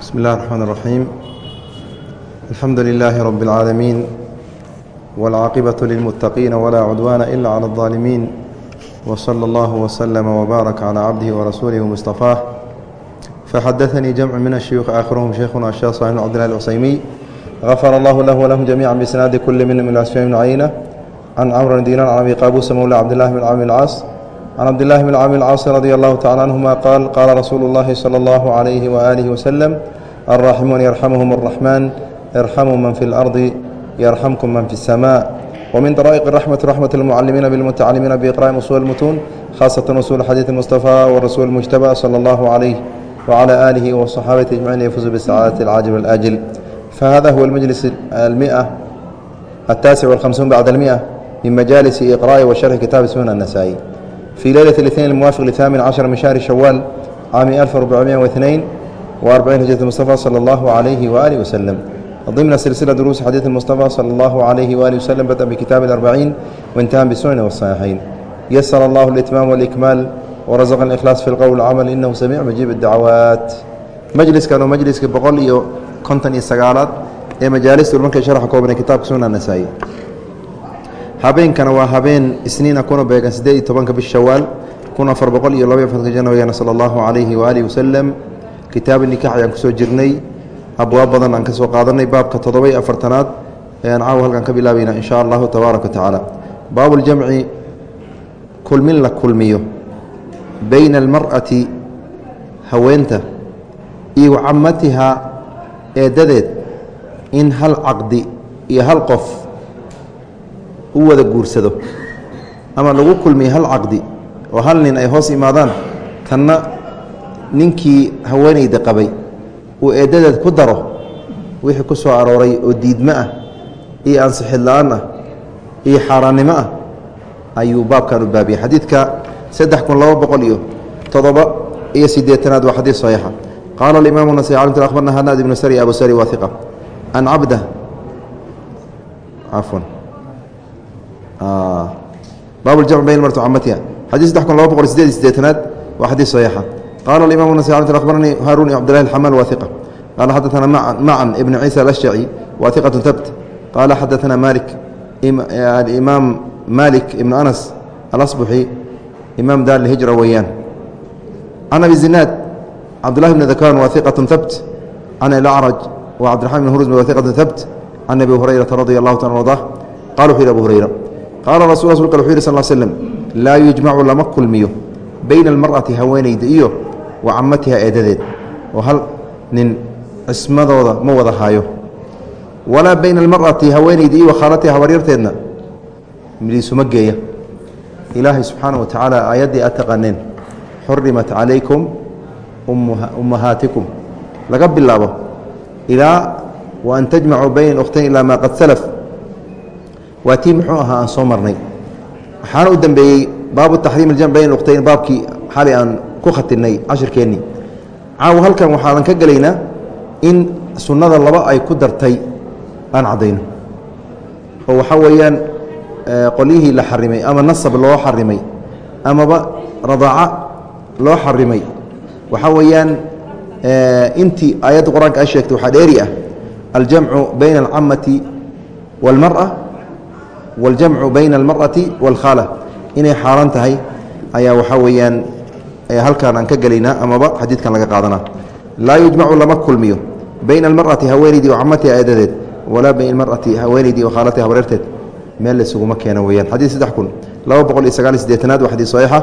بسم الله الرحمن الرحيم الحمد لله رب العالمين والعاقبة للمتقين ولا عدوان إلا على الظالمين وصلى الله وسلم وبارك على عبده ورسوله ومصطفاه فحدثني جمع من الشيوخ آخرهم شيخنا الشيخ صالح بن عبد الله العثيمي غفر الله له ولهم جميعا بإسناد كل منهم من الأسفين بن عيينة عن عمرو بن دينار عن أبي قابوس مولى عبد الله بن عامر العاص عن عبد الله بن عامر العاص رضي الله تعالى عنهما قال قال رسول الله صلى الله عليه وآله وسلم الراحمون يرحمهم الرحمن ارحموا من في الأرض يرحمكم من في السماء ومن طرائق الرحمة رحمة المعلمين بالمتعلمين بإقراء أصول المتون خاصة أصول حديث المصطفى والرسول المجتبى صلى الله عليه وعلى آله وصحابته أجمعين يفوز بالسعادة العاجل والآجل فهذا هو المجلس المئة التاسع والخمسون بعد المئة من مجالس إقراء وشرح كتاب سنن النسائي في ليلة الاثنين الموافق لثامن عشر من شهر شوال عام 1442 وأربعين هجرة المصطفى صلى الله عليه وآله وسلم ضمن سلسلة دروس حديث المصطفى صلى الله عليه وآله وسلم بدأ بكتاب الأربعين وانتهى بالسنن والصحيحين يسر الله الإتمام والإكمال ورزق الإخلاص في القول والعمل إنه سميع مجيب الدعوات مجلس كانوا مجلس بقول iyo konton iyo sagaalaad ee majaalista ulmanka sharxa koobnay kitaabka sunan nasaa'i habeenkana waa habeen isniina kuna beegan siddeed iyo tobanka bish shawaal kun afar boqol iyo labaiyo afartanka janawariyaana sala allahu calayhi waaalihi wasalam kitaabu nikax ayaan ku soo jirnay. Abwaab badan aan ka soo qaadanay baabka toddoba iyo afartanaad. Ayaan caawa halkan ka bilaabayna in sha allahu tabaaraka wa tacaala. Baabuljamci kulmin la kulmiyo. Bayna almar'ati haweenta iyo wa camatihaa eeddadeed in hal caqdi iyo hal qof u wada guursado. Ama lagu kulmiyo hal caqdi oo hal nin ay hoos imaadaan tanna ninkii haweenayda qabay uu eeddadeed ku daro wixii ku soo arooray oo diidmo ah iyo ansixid la'aan ah iyo xaaraannimo ah ayuu baabkan u baabiyey xadiidka saddex kun laba boqol iyo toddoba iyo siddeetanaad waa xadiid saxiixa qaala alimaamu nasai cala akhbarna hanaad ibnu sari abu sari wahiqa an cabda cafwan baab ljamc bayn martu camatiha xadii saddex kun laba boqol sideed iyo sideetanaad waa xadiid saxiixa qala alimam nasai cala akhbaranii haarun cabdillahi alxamal wahiqa qala xadaثana macan ibn ciisa alashjaci wahiqat tabt qala xadaثana malik alimaam malik ibn anas alasbuxi imaam daar lhijra weeyaan can abi zinaad cabdullahi bn dakan wahiqat habt can alacraj wa cabdiraxman bn hurusm wahiqat habt can abi hurayrata radi allahu taala ardah qala wuxu yhi abu hurayra qaala rasul wuxu yhi sal slm laa yujmacu lama kulmiyo bayna almar'ati haweenayda iyo wa camatiha eedadeed oo hal nin cismadooda ma wada haayo walaa bayna almar'ati haweenayda iyo wakhaalatiha habaryarteedna midiisuma geeya ilaahay subxaana wa tacaala aayaddii aad taqaaneen xurimat calaykum ummahaatikum laga bilaabo ilaa wa an tajmacuu bayna ukhtayn ilaa maa qad salaf waa tii muxuu ahaa aan soo marnay. Waxaana u dambeeyey baabu taxriim aljamc bayn ukhtayn baabkii xali aan ku khatinay cashirkeennii caawa halkan waxaadan ka gelaynaa in sunnada laba ay ku dartay aan caddayno. Oo waxaa weeyaan qolyihii la xarimay ama nasab loo xarimay amaba radaaca loo xarimay. Waxaa weeyaan intii aayadda qur'aanka ay sheegtay waxaa dheeri ah aljamcu bayna alcamati wاlmarأa waljamcu bayna almarati waalkhaala inay xaaraan tahay ayaa waxaa weeyaan halkaan aan ka gelaynaa amaba xadiidkan laga qaadanaa laa yujmacu lama kulmiyo bayna almarati haweenaydii oo camatiha eedadeed walaa bayna almarati haweenaydii oo khaalatiha habareerteed meel laysuguma keeno weyaan xadiid saddex kun laba boqol iyo sagaal iyo sideetanaad waa xadiid saxiixa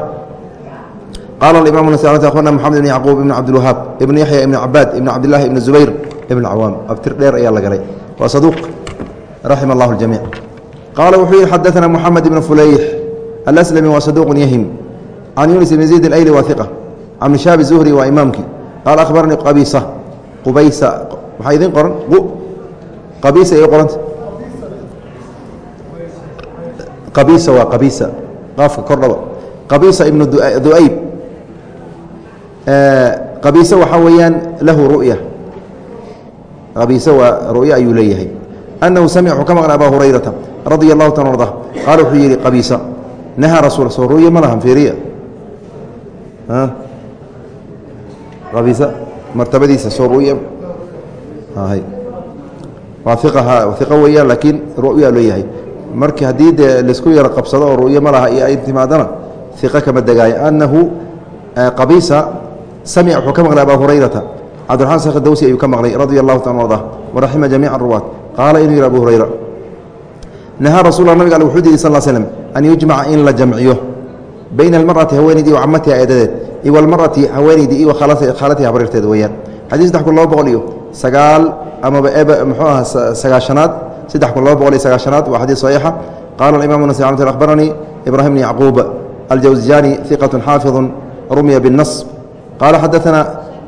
qaala wuxuu yihi xadaثana moxamed ibn fulayx alslami waa saduuqun yahim can yunis ibn zayd alayli wahiqa can mishaabi zuhri waa imaamkii qaala akhbaranii qabisa qubaysa waxaa idin qoran qabiisa ii qoranta qabiisa waa qabiisa qaafka kordhaba qabiisa ibnu du'ayb qabiise waxaa weeyaan lahu ru'ya qabiise waa ru'ya ayuu leeyahay samic wuxuu ka maqlay abaa hurayrata radia allahu taala arda qaala wuxuu yidhi qabiisa nahaa rasuul soo ru'ya ma lahan fiiriya qabiisa martabadiisa soo ru'ya waa iqa weeyaan laakiin ru'yaa loo yahay marki haddii dee la isku yaro qabsado oo ru'yo ma laha iyo ay timaadana iqa kama degaayo annahu qabiisa samica wuxuu ka maqlay abaa hurayrata cabdiraxmaan sakh dawsi ayuu ka maqlay radia allahu taala arda waraxima jamiica ruwaat qaala inuu yidhi abu hurayra nahaa rasulla nabig ale wuxuu diiday sal slm an yujmaca in la jamciyo bayna almar'ati haweenaydii wa camatiha eedadeed iyo walmar'ati haweenaydii iyo khaalatiha habriirteeda weeyaan. Xadii saddex kun laba boqol iyo sagaal amaba eba muxuu aha sagaashanaad saddex kun laba boqol iyo sagaashanaad waa xadiis saxiixa. Qaala alimamu nasir amt ahbaranii ibrahim bn yacquub aljawsiyani iqatu xaafiظu rumya binas qaala xadaana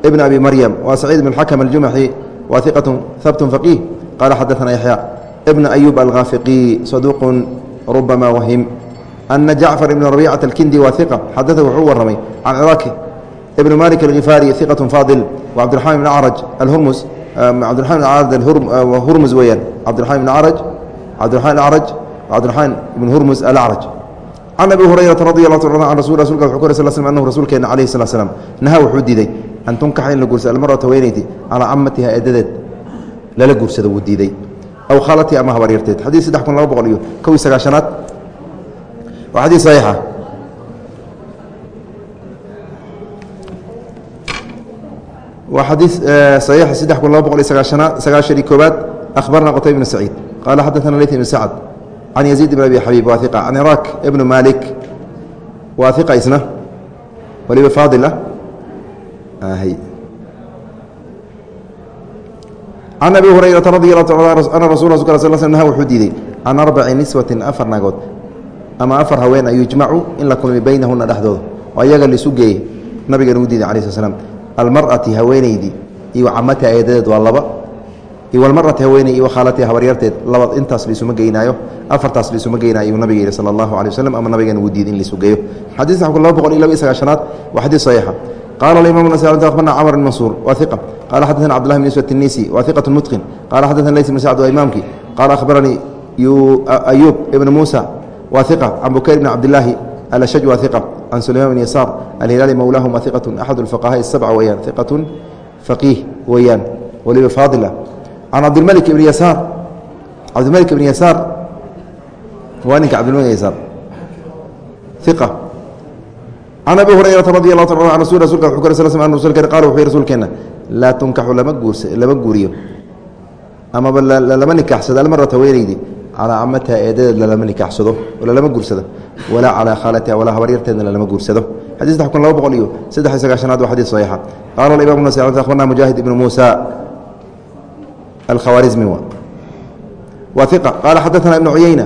ibn abi maryam waa saciid bn xakam aljumaxi waa iqatu habtun faqiih qaala xadaثana yaxya ibn ayub alghaafiqi saduuq rubama wahim ana jacfar ibn rabiicata alkindi waa iqa xadaثa wuxuu waramay can ciraaki ibn malik alhifaari iqat faadil wcabdiraxmaan ibn acraj alhurmus cabdiramaan ibn hurmus weyaan cabdiramaan ibn araj cabdiramaan ibn acraj cabdiraxmaan ibn hurmus alacraj can abi hurayrata radi allah ta an rasul rasulka wuxuu ku ray sl sl anhu rasuulkeena calayhi slat slam nahaa wuxuu diiday an tunkaxa in la guursado almarata haweenayti calaa camatiha eedadeed lala guursado wuu diiday. Aw khaalati ama habaryarteed xadiis saddex kun laba boqol iyo kow iyo sagaashanaad. Waa xadiis saxiixa. Waa xadiis صaxiix saddex kun laba boqol iyo sagaashanaad sagaashan iyo koobaad akhbarna qtayb bn saciid. Qaala xadaثana leyt ibn sacd can yaziid ibn abi xabiib waa iqa can iraaq ibnu malik waa iqa isna. Waliba faadil ah can abi hurayrata radi اlah ta ana rasul wuxuu diiday can arbaci niswatin afar naagood ama afar haween a yujmacu in la kulmi baynahuna dhexdooda oo ayaga laisu geeyey nabigan uu diiday ala sl slam almarati haweeneydii iyo camatiha eedadeed waa laba iyo almarati haweeney iyo khaalatiha habaryarteed laba intaas laisuma geynaayo afartaas laisuma geynaayo nabiga yihi sala allahu alay waslm ama nabigan uu diiday in laisu geeyo xadis laba boqol iyo laba iyo sagaashanaad waa xadiis saxiixa abarna camr bn mansuur wa iqa qala xadana cbdulahi bn iswa tinisi wa iqat mutqin qala xadana lays bn sacd waa imaamki qala ahbaranii ayub ibn muusa wa iqa can bukayr bn cabdilaahi alashaj waa iqa can sulayman bn yasaar alhilaali mowlaahum waa iqatu axad اlfuqahaai sabca weyaan iqatun faqiih weeyaan waliba faadila can cabdilmalik ibn yasaar cabdilmalik ibn yasaar waa ninka cabdilmalik yasaar iqa can abi hurayrata radi allahu ta an rasul rasulka wuxuu ka sl sl rasulka qala wuxuu yihi rasuulkeenna laa tunkaxu lama guurs lama guuriyo amaba lalama nikaaxsado almarata haweeneydi calaa camatiha eedadeed lalama nikaaxsado oo lalama guursado walaa calaa khaalatiha walaa habaryarteedna lalama guursado xadis saddex kun laba boqol iyo saddex iyo sagaashanaad waa xadis saxiixa qaala imam nas akhbarna mujaahid ibnu muusa alkhawaarizmi wa iqa qaala xadaana ibnu cuyeyna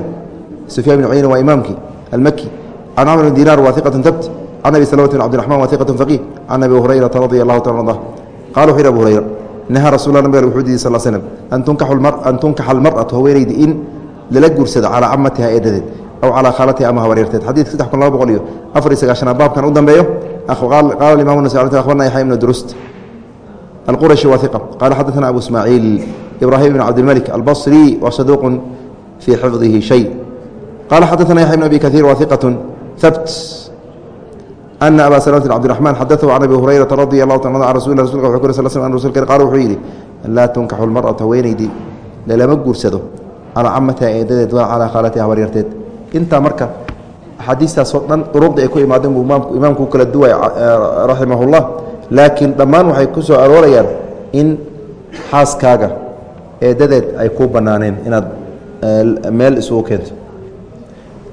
sufyaan ibn cuyeyna waa imaamkii almaki can camr bn dinaar waa iqatun tabt can abi salmt bn cbdiرaحman wa iqaة faqiih can abi hurayrata radi allahu taala arda qala wuxu yhi abu hurayra nahaa rasul nabig wuxuu diiday sal slm an tunkaxa almarأatu haweeneydi in lala guursado calaa camatiha eedadeed aw calaa khaalatiha ama habaryarteed xadidka saddex kun laba boqol iyo afar iyo sagaashanaad baabkan u dambeeyo qaala imam nas abarna yaxya ibn durust alqurashi wa iqa qala xadaثna abu ismaaciil ibrahim ibn cabdilmalik albصri wa saduuq fii xifdihi shay qala xadaثna yaxya ibn abi kaثiir wa iqaة habt ana aba slmt cbdiرaحman xadaثhu can abi hurayrata radi اlahu ta an rasul rasulka wxu kor sl sl rasulka qal wuxuu yidhi laa tunkaxu اlmarأaةu haweeneydii lalama guursado calaa camatiha eedadeed waa calaa khaalatiha habaryarteed intaa marka axaadiistaasoo dhan duruqdii ay ku imaadeen buu imaamku u kala duway raximah اllah laakiin dhammaan waxay ku soo aroorayaan in xaaskaaga eedadeed ay ku banaaneen inaad meel isugu keento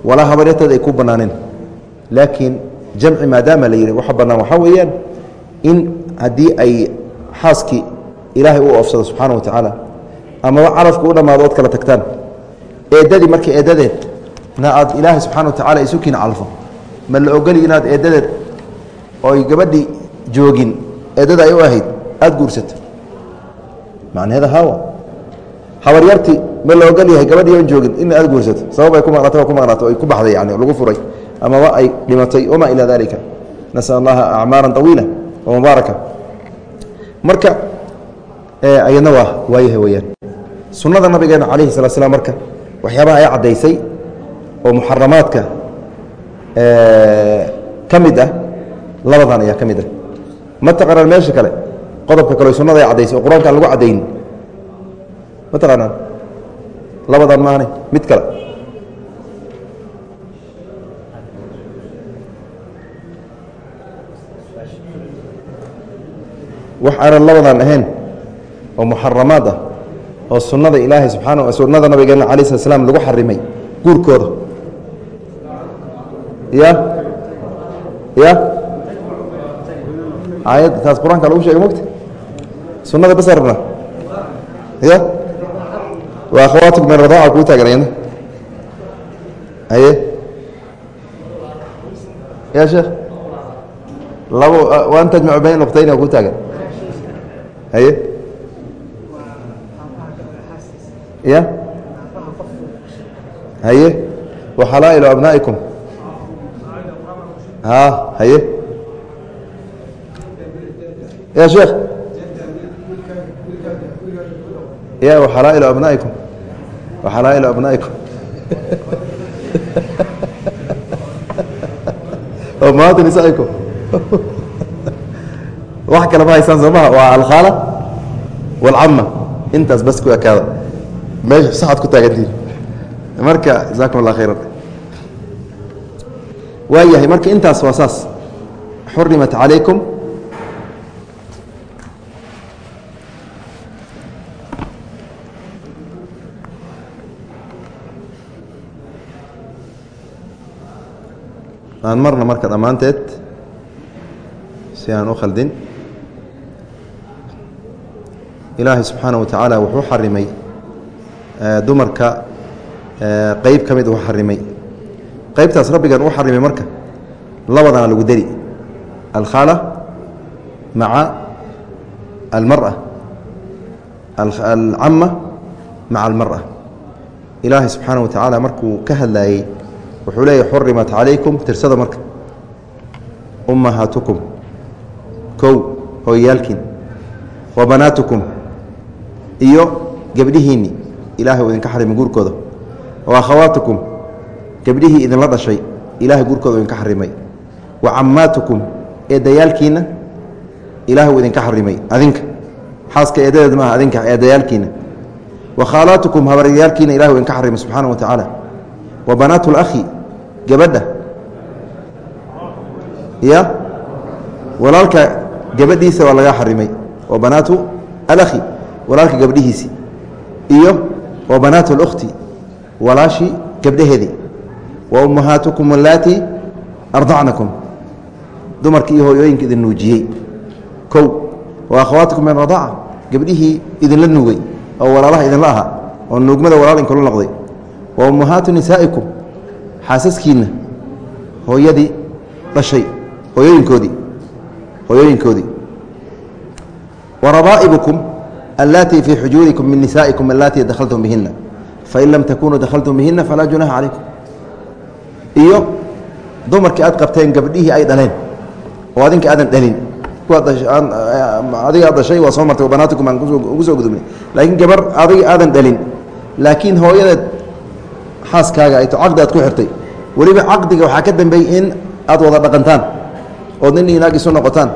walaa habaryarteed ay ku banaaneen laakiin jamci maadaama la yihi waxa bannaan waxaa weeyaan in haddii ay xaaskii ilaahay u oofsado subxaana wa tacaala amaba calafku u dhammaado ood kala tagtaan. Eeddadii marka eeddadeed na aad ilaahay subxana wa tacala isukiin calfo. Ma la ogoli inaad eeddadeed ooy gabadhii joogin eeddada ay u ahayd aada guursato. Macnaheeda hawa habaryartii ma la ogol yahay gabadhii oon joogin in aad guursato. Sabab ay ku maqnaato waa ku maqnaato ay ku baxday yani lagu furay amaba ay dhimatay wama ilaa dalika nasal allaha acmaara طawiila wmubaaraka marka ayadna waa waayaha weyaan sunnada nabigeena calayhi salaa slam marka waxyaabaha ay caddaysay oo muxaramaadka ka mid ah labadan ayaa ka mid ah. Ma taqanaan meesha kale? Qodobka kale sunnada ay caddaysay oo qur'aanka aan lagu caddayn. Ma taqaanaan? Labadan maahane mid kale wax aanan labadan ahayn oo muxaramaad ah oo sunnada ilaahay subxaana sunnada nabigeena alai slat slam lagu xarimay guurkooda. Ya? Ya? Aayadda taas qur'aanka lagu sheegay mogta sunnada bas rabna ya? Waa akhawaatiku min radaaca kuu taaganayana haye ya sheekh? Labo waan tajmacu bayn uqtayn kuu taagan haye ya. Haye waxalaa'ilu abnaa'ikum a haye ya sheekh ya waxalaa'ilu abnaa'ikum waxalaa'ilu abnaa'ikum oo maanta nisaikum wax kale ma haysaan soo maha waa alkhaala wاlcama intaas bas ku ekaada. Meesha saxad ku taagantihin marka jasakum allah khayran. Waa marka intaas waa saas. Xurimat calaykum. Aan marna marka dhammaanteed si aan u khaldin ilaahay subxaana wa tacaala wuxuu xarimay dumarka qeyb ka mid uu xarimay. Qeybtaas rabbigan uu xarimay marka labadana lagu deri alkhaala maca almara. Alcama maca almara. Ilaahay subxaana wa tacaala markuu ka hadlaayey wuxuu leeyahy xurimat calaykum tirsada marka. Ummahaatukum kow hooyayaalkiin. Wa banaatukum iyo gebdhihiinni ilahay uu idinka xarimay guurkooda. Wa akhawaatukum gebdhihii idinla dhashay. Ilahay guurkooda uu idinka xarimay. Wa cammaatukum eedayaalkiinna ilahay uu idinka xarimay. Adinka. Xaaska eedadeed maaha adinka eedayaalkiinna. Wa khaalaatukum habaryaalkiina ilahay uu idinka xarimay subxaana wa tacaala. Wa banaatu اlakhi gabadha. Ya walaalka gabadhiisa waa laga xarimay. Wa banaatu alakhi walaalka gabdhihiisi iyo wa banaatu اlkhti walaashii gabdhaheedii wa ummahaatukum alaati ardacnakum. Dumarkii iyo hooyooyinka idin nuujiyey. Kow wa akhawaatikum min radaaca gabdhihii idinla nuugay oo walaalaha idinla ahaa oo nuugmada walaal inkula noqday. Wa ummahaatu nisaa'ikum xaasaskiinna hooyadii dhashay hooyooyinkoodii hooyooyinkoodii. Wa rabaa'ibukum allaatii fii xujuurikum min nisaa'ikum allaatii dakhaltum bihina fain lam takunuu dakhaltum bihina falaa junaha calaykum iyo dumarkii aad qabteen gabdhihii ay dhaleen oo adinka aadan dhalin adiga aad dhashay waa soo martay banaatikum aan ugu soo gudubnay. Laakiin gabar adiga aadan dhalin laakiin hooyadeed xaaskaaga ay to caqdi aad ku xirtay. Weliba caqdiga waxaa ka dambeeyey in aad wada dhaqantaan ood nin inaag isu noqotaan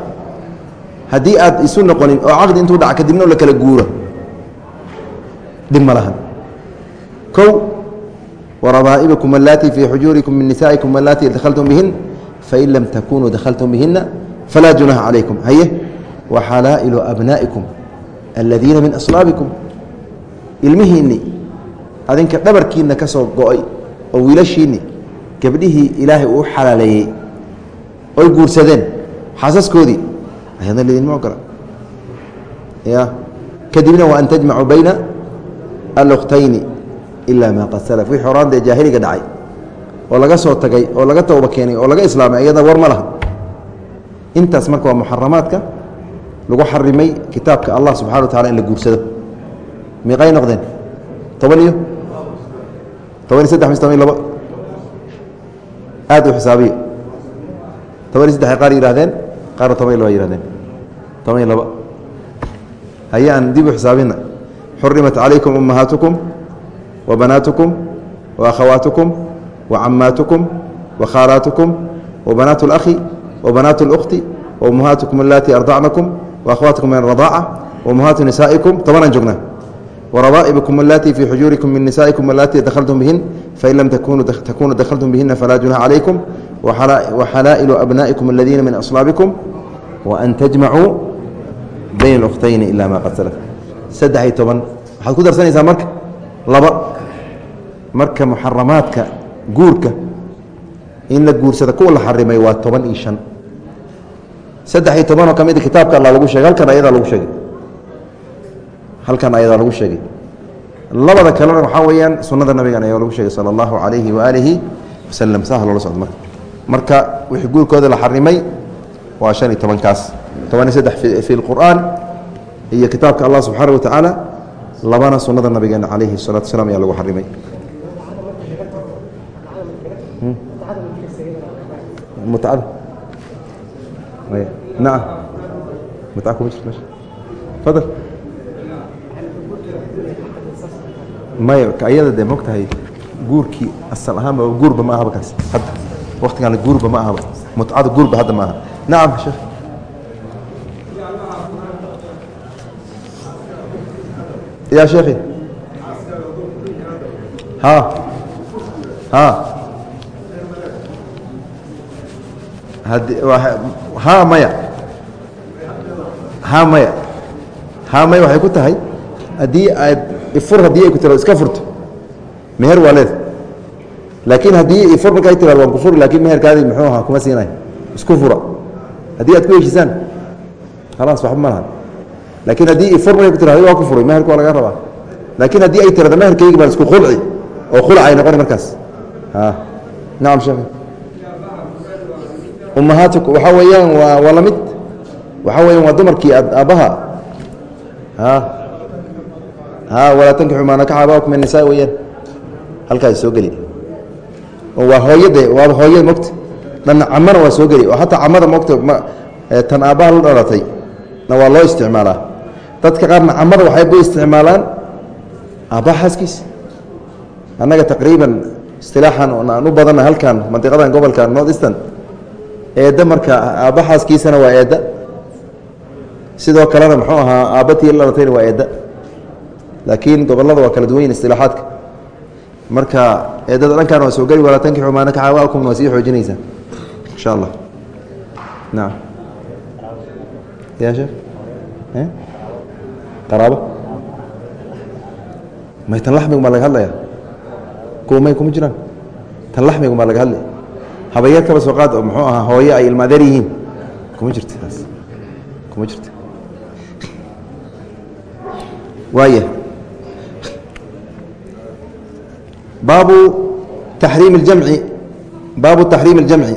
haddii aad isu noqonin oo caqdi intuu dhaca kadibna la kala guuro dhib ma lahan kow warabaa'ibukum allaatii fii xujuurikum min nisaa'ikum allaatii dakhaltum bihin fain lam takunuu dakhaltum bihina falaa junaha calaykum. Haye wa xalaa'ilu abnaa'ikum aladiina min aslaabikum. Ilmihiinni adinka dhabarkiinna ka soo go'ay oo wiilashiinni gabdhihii ilaahay uu xalaaleeyey oy guursadeen xaasaskoodii ayadna lidinma ogola ya kadibna wa an tajmacuu bayna alukhtayni ilaa maa qad salaf wixii horaan dee jaahiliga dhacay oo laga soo tagay oo laga tooba keenay oo laga islaamay ayada war ma laha intaas marka waa muxaramaadka lagu xarimay kitaabka allah subxana wa tacala in la guursado miiqay noqdeen toban iyo toban iyo saddex mis toban iyo labo aad u xisaabiya toban iyo saddex qaar yihahdeen qaarna toban iyo laba yihahdeen toban iyo laba. Haye aan dib u xisaabina xurimat calaykum ummahaatukum wa banaatukum wa akhawaatukum wa cammaatukum wa khaalaatukum wa banaatu اlakhi wa banaatu اlkhti wa ummahaatukum alatii ardacnakum wa akhwaatukum min aradaaca wa ummahaatu nisaa'ikum. Tobanaan joognaa. Warabaa'ibukum alatii fii xujuurikum min nisaa'ikum alatii dakhaltum bihin fain lam takunuu dakhaltum bihina falaa junaha calaykum waxalaa'ilu abnaa'ikum aladiina min aslaabikum waan tajmacuu bayna alukhtayni ila ma qad salaf saddex iyo toban waxaad ku darsanaysaa marka laba. Marka muxaramaadka guurka in la guursada kuwa la xarimay waa toban iyo shan. Saddex iyo tobanoo ka mida kitaabka alla lagu sheegay halkan ayadaa lagu sheegay. Halkan ayadaa lagu sheegay. Labada kalena waxaa weeyaan sunnada nabigan ayaa lagu sheegay sala allahu calayhi waaalihi wasalam saah loola socdo marka. Marka wixii guurkooda la xarimay waa shan iyo tobankaas toban iyo saddex fi lqur'aan iyo kitaabka allah subxaana wa tacaala labana sunnada nabigeena calayhi salatu wasalaam ayaa lagu xarimay. Mutcada naam mutca kuma jirto meesha. Fadal. Maya ayada dee mogtahay guurkii asal ahaanba guurba ma ahaba kaas. Hadda waktigaan guurba ma ahaba mutcada guurba hadda ma aha. Nacam sheekh ya sheekhi ha maya ha maya ha maya waxay ku tahay haddii aad ifur haddii ay ku tiraado iska furto meher waa leeda laakiin haddii ifur markay tiraado waan ku furi laakiin meherkaadii muxuu ahaa kuma siinayo isku fura haddii aad ku heshisaan khalaas waxba ma lahan laakiin haddii ifur markay ku tirado waa ku furay meherka waa laga rabaa. Laakiin haddii ay tirado meherkaygi baan isku khulci oo khulc ay noqoni markaas. Nacam sheekh. Ummahaatiku waxaa weeyaan waa waa la mid. Waxaa weeyaan waa dumarkii aabbaha a a walaa tankixu maa nakaxa abaakum min nisaa weyaan halkaas soo geli. Oo waa hooyade waaba hooyada mogta dhanna camana waa soo geli. Oo hataa camada mogta tan aabbaha la dhalatay na waa loo isticmaalaa dadka qaarna camada waxay u isticmaalaan aabbaha xaaskiisa annaga taqriiban istilaaxan aan u badanna halkan mandiqadan gobolka north eedda marka aabba xaaskiisana waa eedda. Sidoo kalena muxuu ahaa aabbatii la dhalatayna waa eedda. Laakiin gobollada waa kala duwan yihiin istilaaxaadka marka eedada dhankan waa soo geli walaa tankixu maa nakaxa awaakum waa sii xoojinaysaa insha allah. Nacam ya sheekh qaraabo? May tan laxmigu maa laga hadlaya kuwa may kuma jiraan? Tan laxmigu maa laga hadlaya habayeer kaba soo qaad oo muxuu ahaa hooye ay ilmaadeer yihiin. Kuma jirta taas. Kuma jirta waaya baabu taxriimi اljamci baabu taxriimi اljamci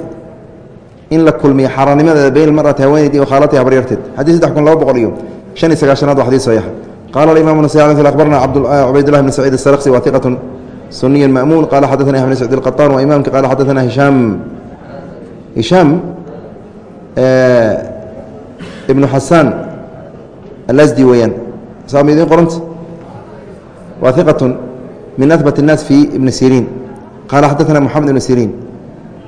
in la kulmiyo xaaraannimadeeda bayn almarati haweeneydii wakhaalatiha habaryarteed. Xadii saddex kun laba boqol iyo shan iyo sagaashanaad waa xadii saxiixa qaala alimaam nasai akhbarna cubaydullah bn saciid الsarksi wa iqat suniy mamuun qaala xadaثana ibn sacd اlqaطan waa imamki qaala xadaثana hishaam hishaam ibnu xasaan alasdi weeyaan saama idiin qoranta waa iqat min ahbat الnaas fi ibni siriin qaala xadaثana moxamed ibn siriin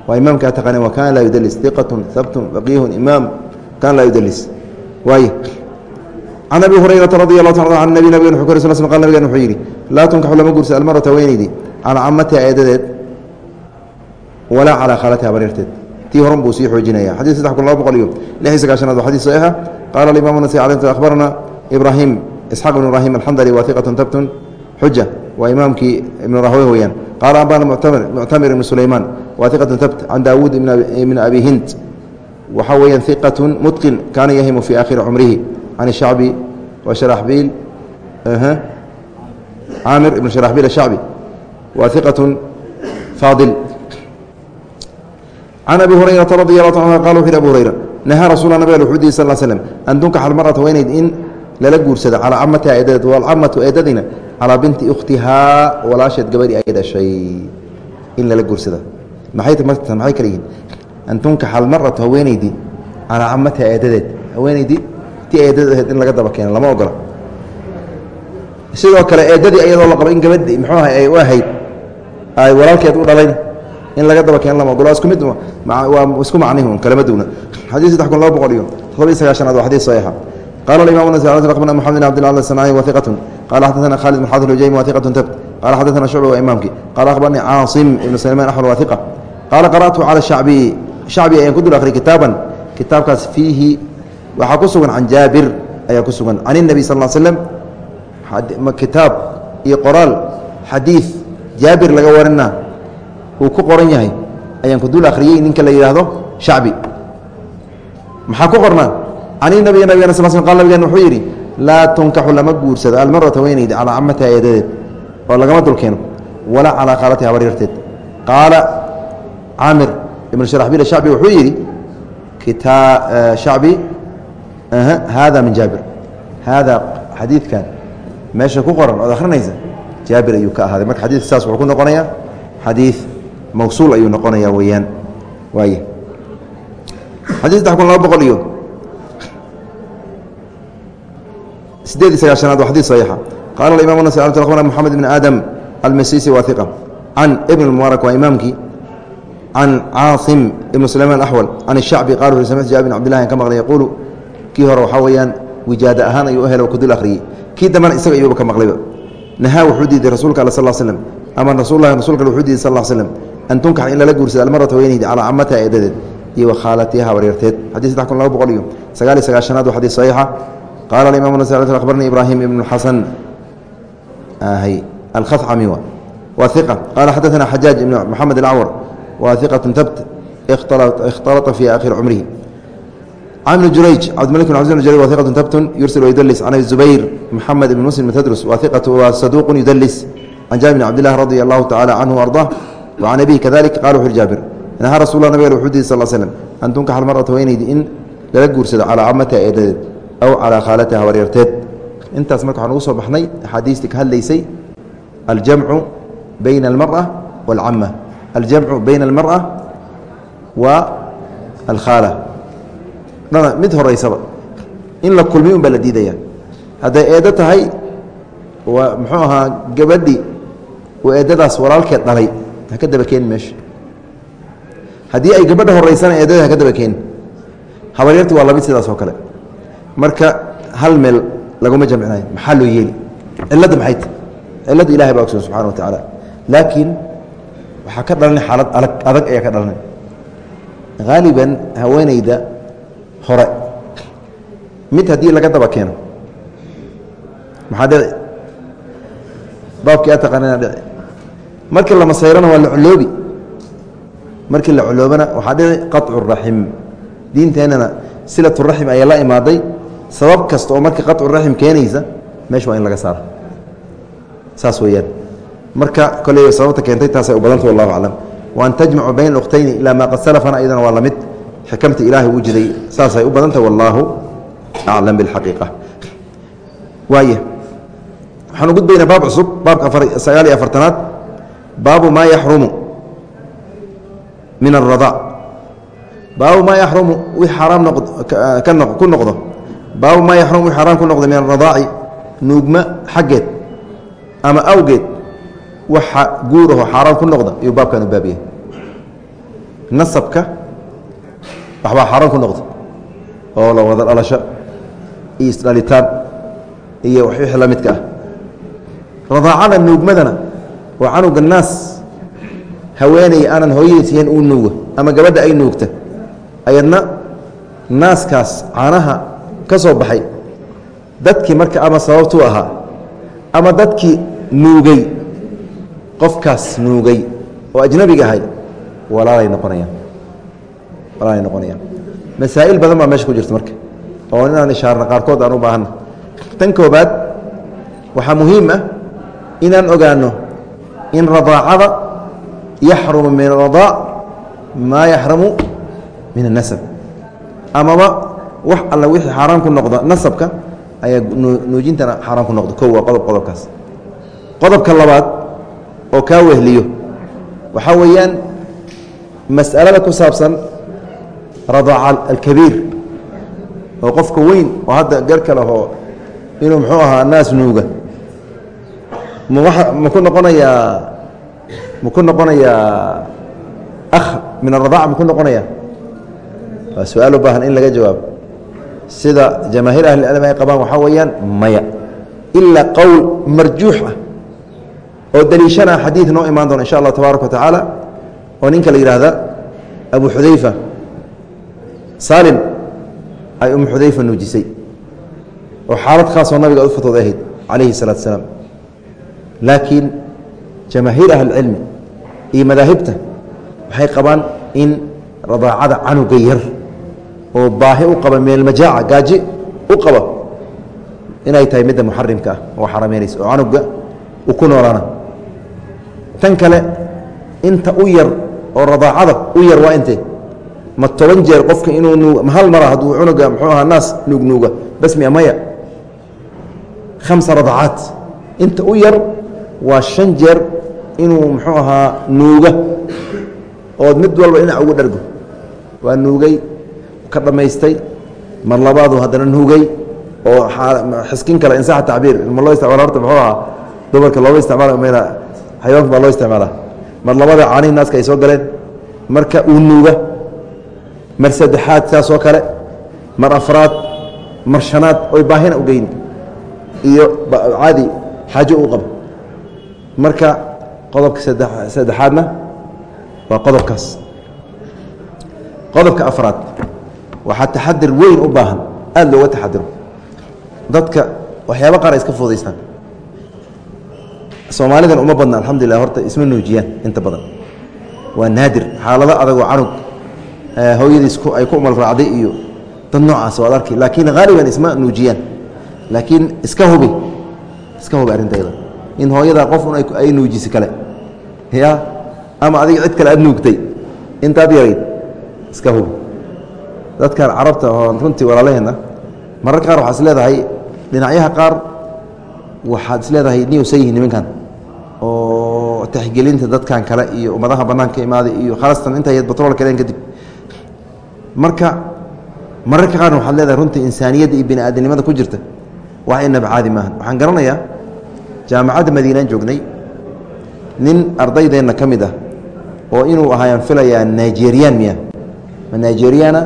waa imaamka ataqaani wa kana laa yudalis iqat habtun faqihun imaam kana laa yudalis waay can abi hurayrata radi allah ta an nabi nabgen wxu kor sl qal nabgen wuxuu yidhi laa tunkaxu lama guursa almarata haweeneydii calaa camatiha eedadeed walaa calaa khaalatiha baryarteed tii horan buu sii xoojinaya xadii saddex kun laba boqol iyo lix iyo sagaashanaad waa xadis saxiixa qaala alimaam nasi cala akhbarana ibraahim isxaaq ibn ibraahim alxandali wa iqatun tabtun xuja waa imaamkii ibn rahwe weyaan qaala ambana muctamir ibn sulaymaan wa iqatun tabt can daawuud ibn abi hind waxaa weeyaan iqatun mutqin kaana yahimu fii aakhiri cumrihi can الshacbi wa sharaxbiil caamir ibn sharaxbiil الshacbi wa iqaة faadil can abi hurayrata radi اlah ta qala wuxu yhi abu hurayra nahaa rasul nabg wuxuu diiy sal slm an tunkaxa almarata weyneyd in lala guursado calaa camatiha eedadeed walcamatu eedadina calaa binti ukhtihaa walaasheed gabadhi ay dhashay in lala guursada maxay maxay kale yihiin an tunkaxa almaratu haweeneydii calaa camatiha eedadeed haweeneydii eedadaheed in laga daba keeno lama ogola. Sidoo kale eedadii iyadoo la qaba in gabadhi muxuu aha ay u ahayd ay walaalkeed u dhalayn in laga daba keeno lama ogola. Isku waa isku macnihi kalama duwna xadii saddex kun laba boqol iyo todoba iyo sagaashanaad waa xadiis saxiixa qala imam nas akhbarna moxamed bin abdillah al sanaayi wa iqatun qala xadana khalid bn xaad hujaymi wa iqat tabt qala xadana shucba waa imaamkii qala akhbaranii caasim ibn salmaan axmed waa iqa qaala qara'tu cala shacbi shacbi ayaan ku dul waxaa ku sugan can jaabir ayaa ku sugan. Can الnabi sal slm kitaab iyo qoraal xadiid jaabir laga warina uu ku qoran yahay ayaan ku dul akhriyey ninka la yidhaahdo shacbi. Maxaa ku qornaa? Can inabiy nabigana sal sl qal nabigeen wuxuu yidhi laa tunkaxu lama guursado almarata weynayda calaa camatiha eedadeed oo lagama dul keeno walaa calaa khaalatiha habaryarteed qaala caamir ibn sharaxbil shacbi wuxuu yidhi kitaa shacbi haada min jaabir haada xadiidkan meesha ku qoran ood akhrinaysa jaabir ayuu ka ahaaday. Marka xadidka saas wuxuu ku noqonayaa xadiid mawsuul ayuu noqonayaa weeyaan. Waay xadii saddex kun laba boqol iyo sideed iyo sagaashanaad waa xadid saxiixa. Qaala aimam nas akhbarna moxamed ibn aadam almasisi waa iqa can ibn mubaarak waa imaamkii can caasim ibn sulayman axwal can الshacbi wuxu samictu jaabir bin abdillahi an ka maqlay yaquulu kii hore waxaa weeyaan wijaada ahaan ayuu u helo ku dul akhriyey. Kii dambena isaga ayuuba ka maqlayba. Nahaa wuxuu diiday rasuulka al sal slm ama rasullahi rasulka wuxuu diiday sal slm an tunkax in lala guursado almarata weynaydi calaa camatiha eedadeed iyo wakhaalatiha habaryarteed. Xadii saddex kun laba boqol iyo sagaal iyo sagaashanaad waa xadiis saxiixa. Qaala aimam nas akhbaranii ibraahim ibn xasan alkhacami wa. Iqa qaala xadaana xajaaj ibn moxamed alacwar wa iqatu tabt ikhtalata fi akhiri cumrihi ibn jurayj cabdimalik bn jurayj wa iqatu tabtun yursil wayudlis can abi zubayr moxamed ibn muslim tadrus wa iqatu wa saduuqun yudlis can jaabir bn cabdillahi radia allahu tacala canhu ardah wa can abihi kadalik qala wuxu jaabir nahaa rasul nabig wuxuu diiday sal slm an tunkax almarata weynaydi in lala guursado calaa camatiha eedadeed aw calaa khaalatiha habaryarteed intaas marka waxaan ugu soo baxnay axaadiistii ka hadlaysay aljamcu bayna almara wاlcama aljamcu bayna almara wa alkhaala dhana mid horeysaba in la kulmiy un baa la diidaya hadday eeddo tahay waa muxuu ahaa gabadhi uu eeddadaas walaalkeed dhalay. Ha ka daba keeni meesha haddii ay gabadha horeysana eedada ha ka daba keeni habaryarti waa la mid sidaas oo kale. Marka hal meel laguma jamcinayo. Maxaa loo yeeli? Cilladda maxay ta cilladda ilahay baa ogsoon subxana wa tacaala laakiin waxaa ka dhalanay xaalad adag adag ayaa ka dhalanay. Haaliban haweeneyda hore. Mid haddii laga daba keeno. Maxaa dhici? Baabkii aad taqaanana dhici. Markii la masayrana waa la coloobi markii la coloobana waxaa dhici qaطcu raxim. Diinteennana silatu raxim ayaa la imaaday. Sabab kasta oo marka qaطcu raxim keenaysa meesha waa in laga saaro saas weeyaan. Marka koley sababta keentay taasay u badanta wallahu aclam. Waan tajmacu bayna ukhtayni ilaa maa qad salafana ayadana waa la mid xikamta ilaahay uu jiray saasay u badantah wallaahu aclam biاlxaqiiqa waaya waxaan u gudbaynaa baab cusub baabka sagaal iyo afartanaad. Baabu maa yaxrumu min alrada baabu maa yaxrumu wi xaaraam noq ku noqdo. Baabu maa yaxrumu wi xaaraam ku noqdo min aradaaci nuugma xaggeed ama awgeed waxa guur xaaraam ku noqda ayuu baabkan u baabiyey nasabka waxbaa xaaraam ku noqda oo la wada dhalasho iyo isdhalitaan iyo wixii la midka ah. Radaacada nuugmadana waa canuga naas haweeney aanan hooyadiis yahayn uu nuugo ama gabadha ay nuugta ayadna naaskaas caanaha ka soo baxay. Dadkii marka ama sababtuu ahaa ama dadkii nuugay qofkaas nuugay oo ajnabiga ahay walaalay noqonayaan walaalay noqonayaan masaa'il badan baa meesha ku jirta marka. Oo inaan ishaarna qaarkood aan u baahanna tan koobaad waxaa muhiim ah inaan ogaano in radaacada yaxrumu min aradaac maa yaxrumu min anasab amaba wax alla wixii xaaraan ku noqda nasabka ayaa nuujintana xaaraan ku noqda. Kow waa qodob qodobkaas. Qodobka labaad oo kaa wehliyo waxaa weeyaan mas'alada ku saabsan radaaca alkabiir oo qofka weyn oo hadda garka lahoo inuu muxuu ahaa naas nuuga. Ma ku noqonayaa ma ku noqonayaa akh min aradaac ma ku noqonaya waa su'aal u baahan in laga jawaabo sida jamaahiir ahlicilm ay qabaan waxaa weeyaan maya. Ilaa qowl marjuux ah oo daliishana xadiid noo imaan doona insha allah tabaaraka wa tacaala oo ninka la yidhaahda abu xudayfa salim ay umu xudayfa nuujisay oo xaalad khaasoo nabiga u fatooday ahayd calayhi salaatu salaam. Laakiin jamaahiir ahlicilmi iyo madaahibta waxay qabaan in radaacada canuga yar oo baahi u qaba meelmajaaca gaaji u qaba inay tahay midda muxarimka ah oo xarameynaysa oo canuga uu ku noolaana. Tan kale inta u yar oo radaacada u yar waa intee ma toban jeer qofka inuu hal mara hadduu cunuga muxuu ahaa naas nuugnuuga. Basmia maya. Khamsa radacaat inta u yar waa shan jeer inuu muxuu ahaa nuuga. Ood mid walba dhinac ugu dhargo. Waa nuugay ka dhammaystay mar labaadu haddana nuugay. Oo xiskin kale insaxa tacbiir. Ma loo isticmaala horta muxuu ahaa dumarka looga isticmaala mayna xayawaanka baa loo isticmaalaa. Mar labada caanihi naaska ay soo galeen. Marka uu nuuga mar saddexaad saasoo kale mar afraad mar shanaad oy baahina u geyn iyo caadi xaajo u qabo. Marka qodobka saddexaadna waa qodobkaas. Qodobka afraad waxaa taxadir weyn u baahan aada looga taxadiro. Dadka waxyaaba qaar ay iska fuudaystaan soomaalidan uma badna alxamdulilah horta isma nuujiyaan inta badan. Waa naadir xaalado adagoo canug hooyadiis ay ku umalraacday iyo dad noocaas waad arki. Laakiin haaliban isma nuujiyaan. Laakiin iska hubi. Iska hubi arrinteeda. In hooyadaa qof un ay nuujisi kale. Ya? Ama adiga cid kale aad nuugtay. Intaad yarayd iska hubi. Dadkan carabta oo runtii walaalaheenna mararka qaar waxaad is leedahay dhinacyaha qaar waxaad is leedahay niyusa yihiin nimankan. Oo taxgelinta dadkan kale iyo ummadaha bannaanka imaaday iyo khaasatan intay batrool kaleen kadib marka mararka qaarna waxaad leedahay runtii insaaniyadda iyo bini aadamnimada ku jirta wax inaba caadi maahan. Waxaan garanayaa jaamacadda madiinaan joognay nin ardaydeenna ka mid ah oo inuu ahaayaan filayaa nigeriyaan miya. Ma nigeriana?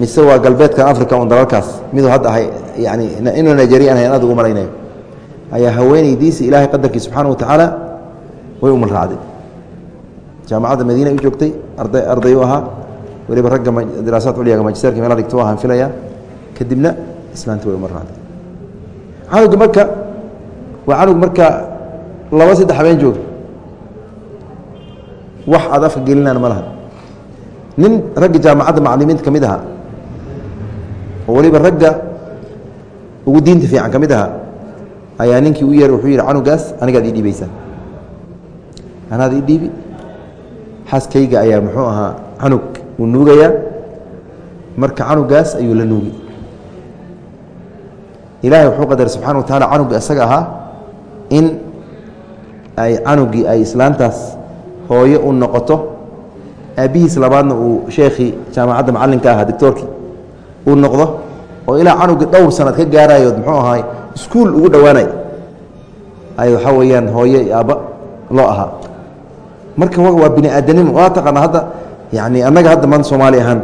Mise waa galbeedka africa un dalalkaas? Miduu hadda ahay yani inuu nigerian ahayn aad ugu malaynayo. Ayaa haweenaydiisa ilaahay qadarkii subxaana wa tacaala way umul raacday jaamacadda madiina u joogtay arday arday u ahaa weliba ragga diraasaad culyaga magisterka meela dhigto ahaan filaya kadibna islaanta way umul raacday canuga marka waa canug marka laba saddex habeen jooga. Wax aad afka gelinaan ma laha. Nin ragga jaamacadda macalimiinta ka mid ahaa oo weliba ragga ugu diinta fiican ka mid ahaa ayaa ninkii u yeer wuxuu yidhi canugaas anigaad ii dhiibaysaa. Anaad ii dhiibi? Xaaskayga ayaa muxuu ahaa canug uu nuugayaa marka canugaas ayuu la nuugi. Ilaahay wuxuu qadaray subxana wa tacaala canuga isaga ahaa in ay canugii ay islaantaas hooyo u noqoto. Aabbihiis labaadna uu sheekhii jaamacadda macallinka ahaa doctoorkii uu noqdo oo ilaa canugii dhowr sanad ka gaarayood muxuu ahaay iskuul ugu dhowaanay. Ay waxaa weeyaan hooyo iyo aabba loo ahaa. Marka waa bini aadanimo waa taqaana hadda yani annaga hadda maanta soomaali ahaan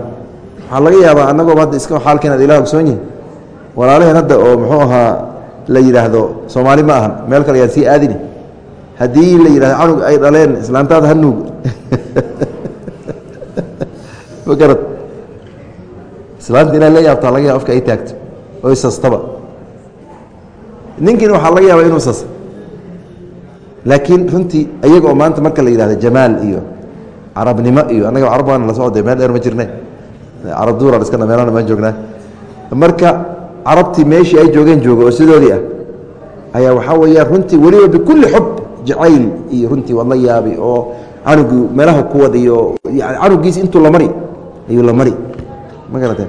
waxaa laga yaabaa annagooba hadda iska xaalkeen ad ilah ogsoon yihiin walaalaheen hadda oo muxuu ahaa la yidhaahdo soomaali ma ahan meel kale yaan sii aadini. Haddii la yidhahdo canug ay dhaleen islaantaada ha nuug. Ma garad? Islaanta inaa la yaabtaa laga yaba afka ay taagto oo isastaba ninkiina waxaa laga yaaba inuu sas laakiin runtii iyaga maanta marka la yidhahdo jamaal iyo carabnimo iyo annaga carab waana la socday meel dheer ma jirne. Carab duuran iskana meelana maan joognaa. Marka carabtii meeshii ay joogeen jooga oo sidoodii ah ayaa waxaa weeyaan runtii weliba bikulli xub jacayl iyo runtii waad la yaabi oo canugii meelaha ku wadayo yani canugiis intuu la mari ayuu la mari. Ma garate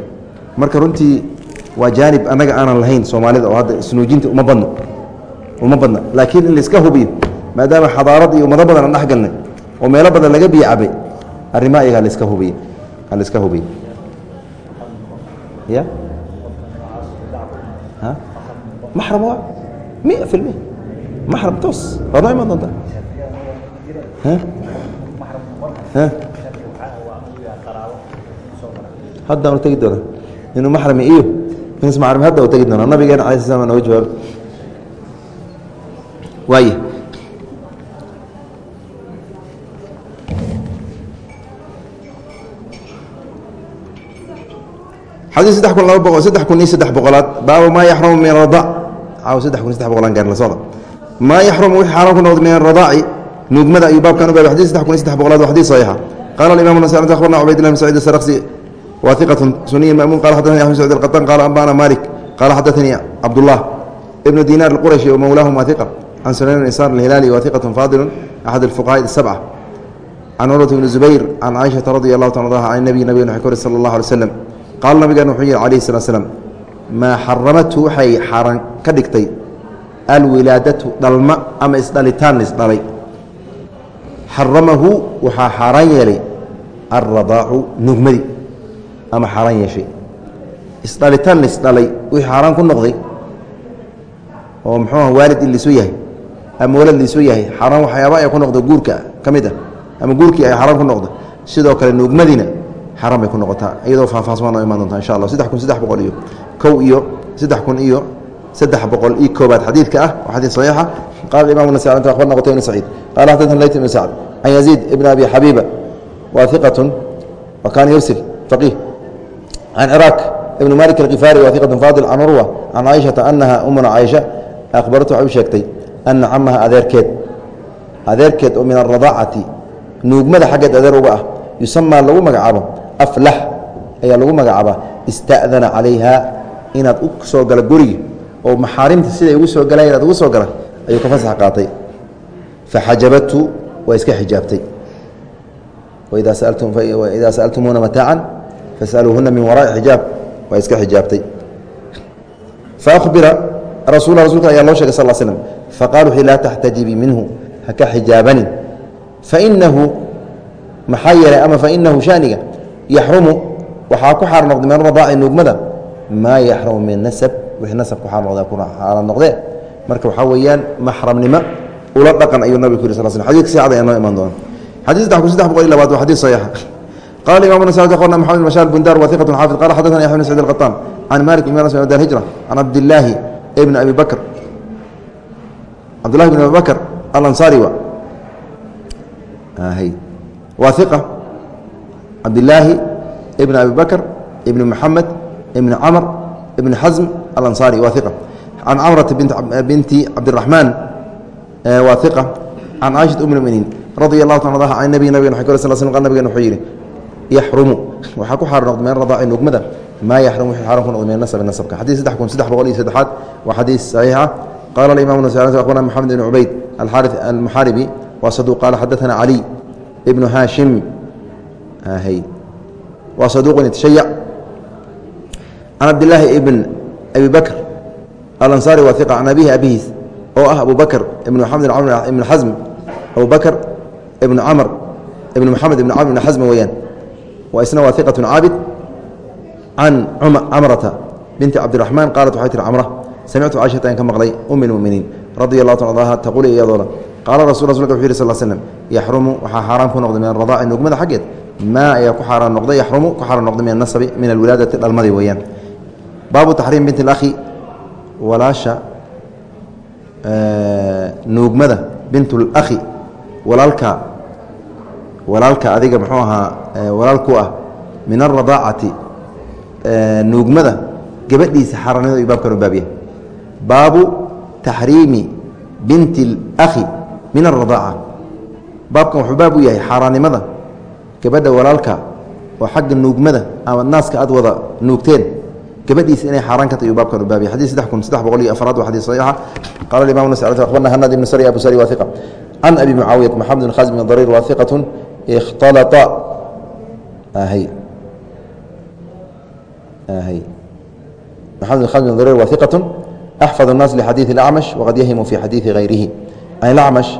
marka runtii waa jaanib annaga aanan lahayn soomaalida oo hadda isnuujinta uma badno uma badna. Laakiin in laiska hubiyo maadaama xadaarad iyo ummado badan aan dhex galnay oo meelo badan laga biyo cabay arrimo ayaga halaiska hubiye halaiska hubiye ya? Maxram waa mia fi lmia maxram toos. Waad noo imaan ha? Haddaan u tegi doonaa inuu maxrami iyo hadda u tegi doonaa. Nabigeena ala sl slam nooga jawaabay. Waay xadii saddex kun laba boqol saddex kun iyo saddex boqolaad baabu maa yaxrumu min aradac caaw saddex kun saddex boqolaan gaar la socda. Maa yaxrumu wixii xaaraan ku noqda min aradaaci nuugmada ayuu baabkan u baabay. Saddex kun iyo saddex boqolaad waa xadiis saxiixa qaala alimam nasai akhbarna cubaydillah bin saciid asaraqsi wa iqatun suniy mamuun. Qala axmed sacid alqataan qaala ambana malik qaala xaddathanii cabdullah ibnu diinaar alqurashi wa mowlaahum waa iqa can isaar alhilaali wa iqatun faadilun axad alfuqahaai sabca can urwat bni zubayr can caaishata radi allahu ta anha can nabiy nabig wuxuu kori sala allah qaala nabigan wuxuu yihi calayhi salaa slam maa xaramathu waxay xaaraan ka dhigtay alwilaadatu dhalma ama isdhalitaan isdhalay xaramahu waxaa xaaraan yeelay alradaacu nugmadi ama xaaraan yeeshay isdhalitaan isdhalay wixii xaaraan ku noqday oo muxuuha waalid in liisu yahay ama walad liisu yahay xaaraan waxyaaba ay ku noqdo guurka ka mid ah ama guurkii ay xaaraan ku noqdo sidoo kale nugmadiina xaaraan bay ku noqotaa iyadoo faahfaahsmaan oo imaan doonta insha allah saddex kun saddex boqol iyo kow iyo saddex kun iyo saddex boqol iyo koobaad xadiidka ah waa xadiid saxiixa qala imam nas abarna qutayba bn saciid qala xadana layt ibn sacd can yaziid ibn abi xabiiba wa iqatun wa kaana yursil faqiih. Can ciraaq ibn malik alkifaari wa iqatun faadil can urwa can caaishata anaha umuna caaisha akhbaratu waxay u sheegtay ana camaha adeerkeed adeerkeed oo min alradaacati nuugmada xaggeed adeer uga ah yusamaa lagu magacaabo aflax ayaa lagu magacaabaa ista'dana calayha inaad u soo gala gurigi oo maxaarimta siday ugu soo galaan inaad ugu soo gala ayuu ka fasax qaatay. Faxajabatu waa iska xijaabtay. Waidaa sa'altumuuna mataacan fasaluuhuna min waraa'i xijaab waa iska xijaabtay. Faahbira rasul rasulka ayaa loo shegay sal slm faqala wuxuu laa taxtajibii minhu haka xijaabanin fainahu maxaa yeelay ama fainahu shaniga yaxrumu waxaa ku xaar noqday min radaaci nuugmada maa yaxrumu min nasab wixii nasab ku xaar noqda ku xaaraan noqdee marka waxaa weeyaan maxramnimo ula dhaqan ayuu nabigu yiri sal sl xadidka si cad ayaa noo imaan doona. Xadii saddex kun saddex boqol iyo labaad waa xadiis saxiixa qala imam nas akhbarna maxamed bashar bundar wa iqatun xaafid qala xadathana yaxya bn sacid alqataan can malik ibn anas dar hijra can cabdillaahi ibn abi bakr. Cabdullahi ibn abi bakr alansaari wa waa iqa cabdillaahi ibn abi bakr ibn muxamed ibn camr ibn xasm alansaari waa iqa can camrata binti cabdiraxmaan waa iqa can caaishat um muminiin radia allahu ta an nabi nabig wa sl sl nabigen wuxuu yidhi yaxrumu waxaa ku xaar noqda min radaaci nugmada maa yaxrum wixii xaaran ku noqda min nasabi nasabka. Xadiis saddex kun saddex boqol iyo saddexaad waa xadiis saxiixa. Qala alimam akhbarna moxamed ibn cubayd alxaari almuxaaribi waa saduq qaala xadaثana caliy ibnu haashim waa saduqun yatashayac can cabdillaahi ibn abi bakr alansaari waa iqa can abihi abihiis oo ah abu ibn maxamed ibn xasm abu ibn camr ibn moxamed ibn ibn xasm weeyaan waa isna waa caabid can camrata binti cabdiraxmaan qaalat waxay tihi camra samictu caaishata aan ka maqlay um ilmuminiin radia allahu ta anha taquli iyadoona qaala rasul rasulka wuxu yih sal slm yaxrumu waxaa xaaraan ku noqday min aradaaci nugmada xaggeed maa ayaa ku xaaraan noqday yaxrumu ku xaaraan noqday min anasabi min alwilaadati dhalmadii weeyaan. Baabu taxriim binti اlakhi walaasha nuugmada bintulakhi walaalka walaalka adiga muxuu ahaa walaalku ah min alradaacati nuugmada gabadhiisa xaaraanimada iyo baabkan u baabyahay baabu taxriimi binti اlakhi min alradaaca baabkan wuxuu baab u yahay xaaraannimada gabadha walaalka oo xagga nuugmada ama naaska aad wada nuugteen gabadhiisa inay xaaraan ka tahy uu baabkan u baabiyay xadis saddex kun saddex boqol iyo afraad waa xadis saxiixa qala imam nas akhbarna hanad ibn sari abu sari waa iqa can abi mucaawiyat maxamed bin khazim bin dariir waa iqatun ikhtalata ahy ahy maxamed bin khazim bin dariir waa iqatun axfad الnaas lixadiiثi اlacmash waqad yahimu fi xadiiثi hayrihi can ilacmash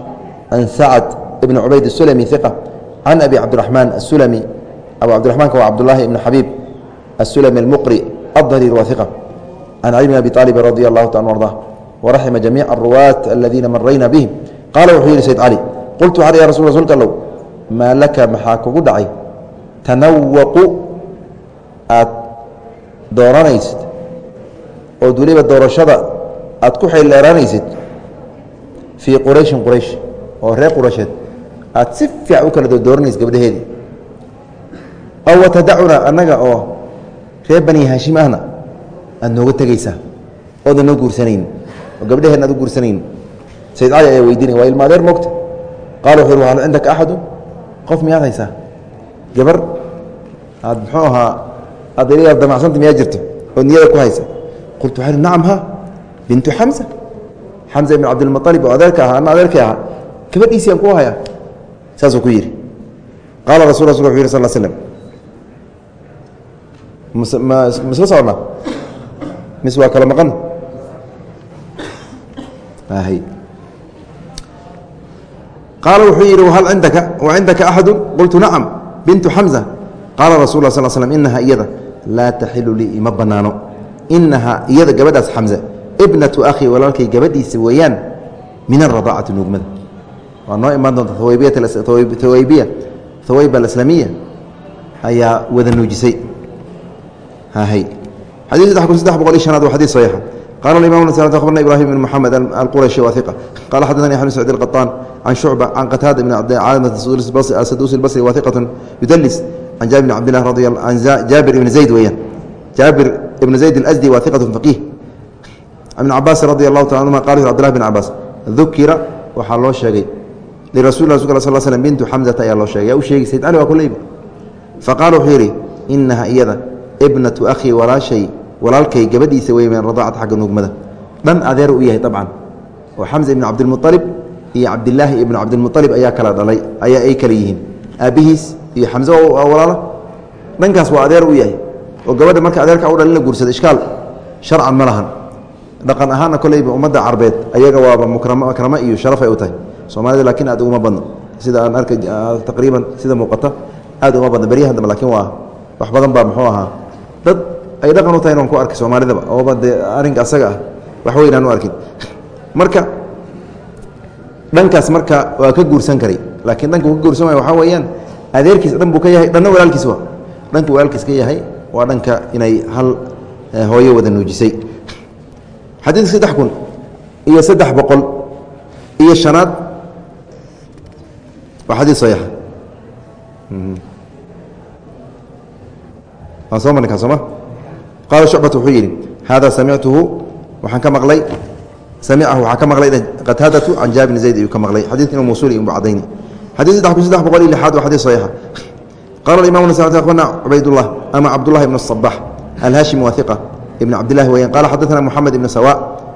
an sacd ibn cubayd الsulmi iqa can abi cabdiraxmaan asulami abu cabdiraxmaanka waa cabdullaahi ibn xabiib asulami almuqri adariir waa iqa can cali bn abi aalibin radi allahu ta arda waraxima jamiica aruwaat aladiina marayna bihim qaala wuxuu yihi sayd cali qultu waxaa ya rasul rsulka allow maa laka maxaa kugu dhacay tanawaqu aad dooranaysid ood weliba doorashada aad ku xeeldheeraanaysid fii qurayshin quraysh oo reer quraysheed aad si fiican u kala dooranaysa gabdhaheedii aw watadacuna annaga oo reer bani haashim ahna aad nooga tegaysaa oodan noo guursanayn oo gabdhaheenna aad u guursanayn. Sayid cali ayaa weydiinaya waa ilma adeer moogta. Qaala wuxu uhi hal cindaka axadu? Qof miyaad haysaa? Gabar aad muxuu ahaa aad iligaad damacsanta miyaa jirto oo niyada ku haysa? Qultu waxaa nacam ha. Bintu xamsa. Xamsa ibn cabdilmualib oo adeerka ahaa ana adeerkay ahaa gabadhiisii aan ku hayaa saasuu ku yidhi. Qaala rasul rasulka wuxu yih sal slm misla soconnaa mis waa kala maqan? Qaala wuxuu yidhi hal indaka cindaka axadu qultu nacam bintu xamza qaala rasul sl slm inaha iyada laa taxilu lii ima banaano inahaa iyada gabadhaas xamza ibnatu akhii walaalkay gabadhiisa weeyaan min aradaacati nuugmada waa noo imaan doonta hawaybiya hawayba alislaamiya ayaa wada nuujisay. Xadii boqol iyo shanaad waa xadii saxiixa. Qala imam abarna ibrahim bn mxamed alqurashi wa iqa qala xadana yaxnu sacid alqaطaan can shucba can qataada bn asadusi basri wa iqatu yudalis can jaabir bn cabdilah an jaabir ibn zayd weyaan jaabir ibn zayd alasdi wa iqatu faqiih. Ibn cabaasi radi allahu taala anuma qala abdlah bn cabaas dukira waxaa loo sheegay lirasul sl slm bintu xamzata ayaa loo sheegay. U sheegi sayd cali waa kuleyba faqala wuxuu yidhi inaha iyada ibnatu akhii walaashay walaalkay gabadhiisa wey min radaacat xagga nuugmada. Dhan adeer u yahay abcan oo xamza ibn cabdilmualib iyo cabdilaahi ibnu cabdilmualib ayaa kala dhalay ayaa ay kale yihiin. Aabbihiis iyo xamse walaalo dhankaas waa adeer u yahay. Oo gabadha marka adeerka u dhalin la guursada ishkaal. Sharcan ma lahan. Dhaqan ahaana koleyba ummadda carbeed ayaga waaba mukramo iyo sharaf ay u tahay soomaalida laakiin aad uguma badno sida aan arkay taqriiban sida muuqata aad uma badno beryahan dambe lakiin waa wax badan baa muxuu ahaa. Dad ay dhaqan u tahay inaan ku arkay soomaalidaba ooba dee arrinka asaga ah wax weyn aan u arkin. Marka dhankaas marka waa ka guursan karay. Laakiin dhanka uu ka guursan waay waxaa weeyaan adeerkiis dhan buu ka yahay dhanna walaalkiis waa dhanka walaalkiis ka yahay waa dhanka inay hal hooyo wada nuujisay. Xadiidka saddex kun iyo saddex boqol iyo shanaad waa xadii saxiixa mhm. waan soo marnay kaa sooma qaala shucbat wuxuu yidhi hada samictuhu waxaan ka maqlay samicahu waxaa ka maqlay qataadatu can jaabin zayd ayuu ka maqlay xadiidka inuu mawsuuli inbu cadayni. Xadiid saddex kun saddex boqol iyo lixaad waa xadiis saxiixa. Qaala imam nasaci akhbarna cubaydullah ama cabdullahi ibn asabax alhaashim waa hiqa ibn cabdillahi weyaan qala xadaana moxamed ibn sawa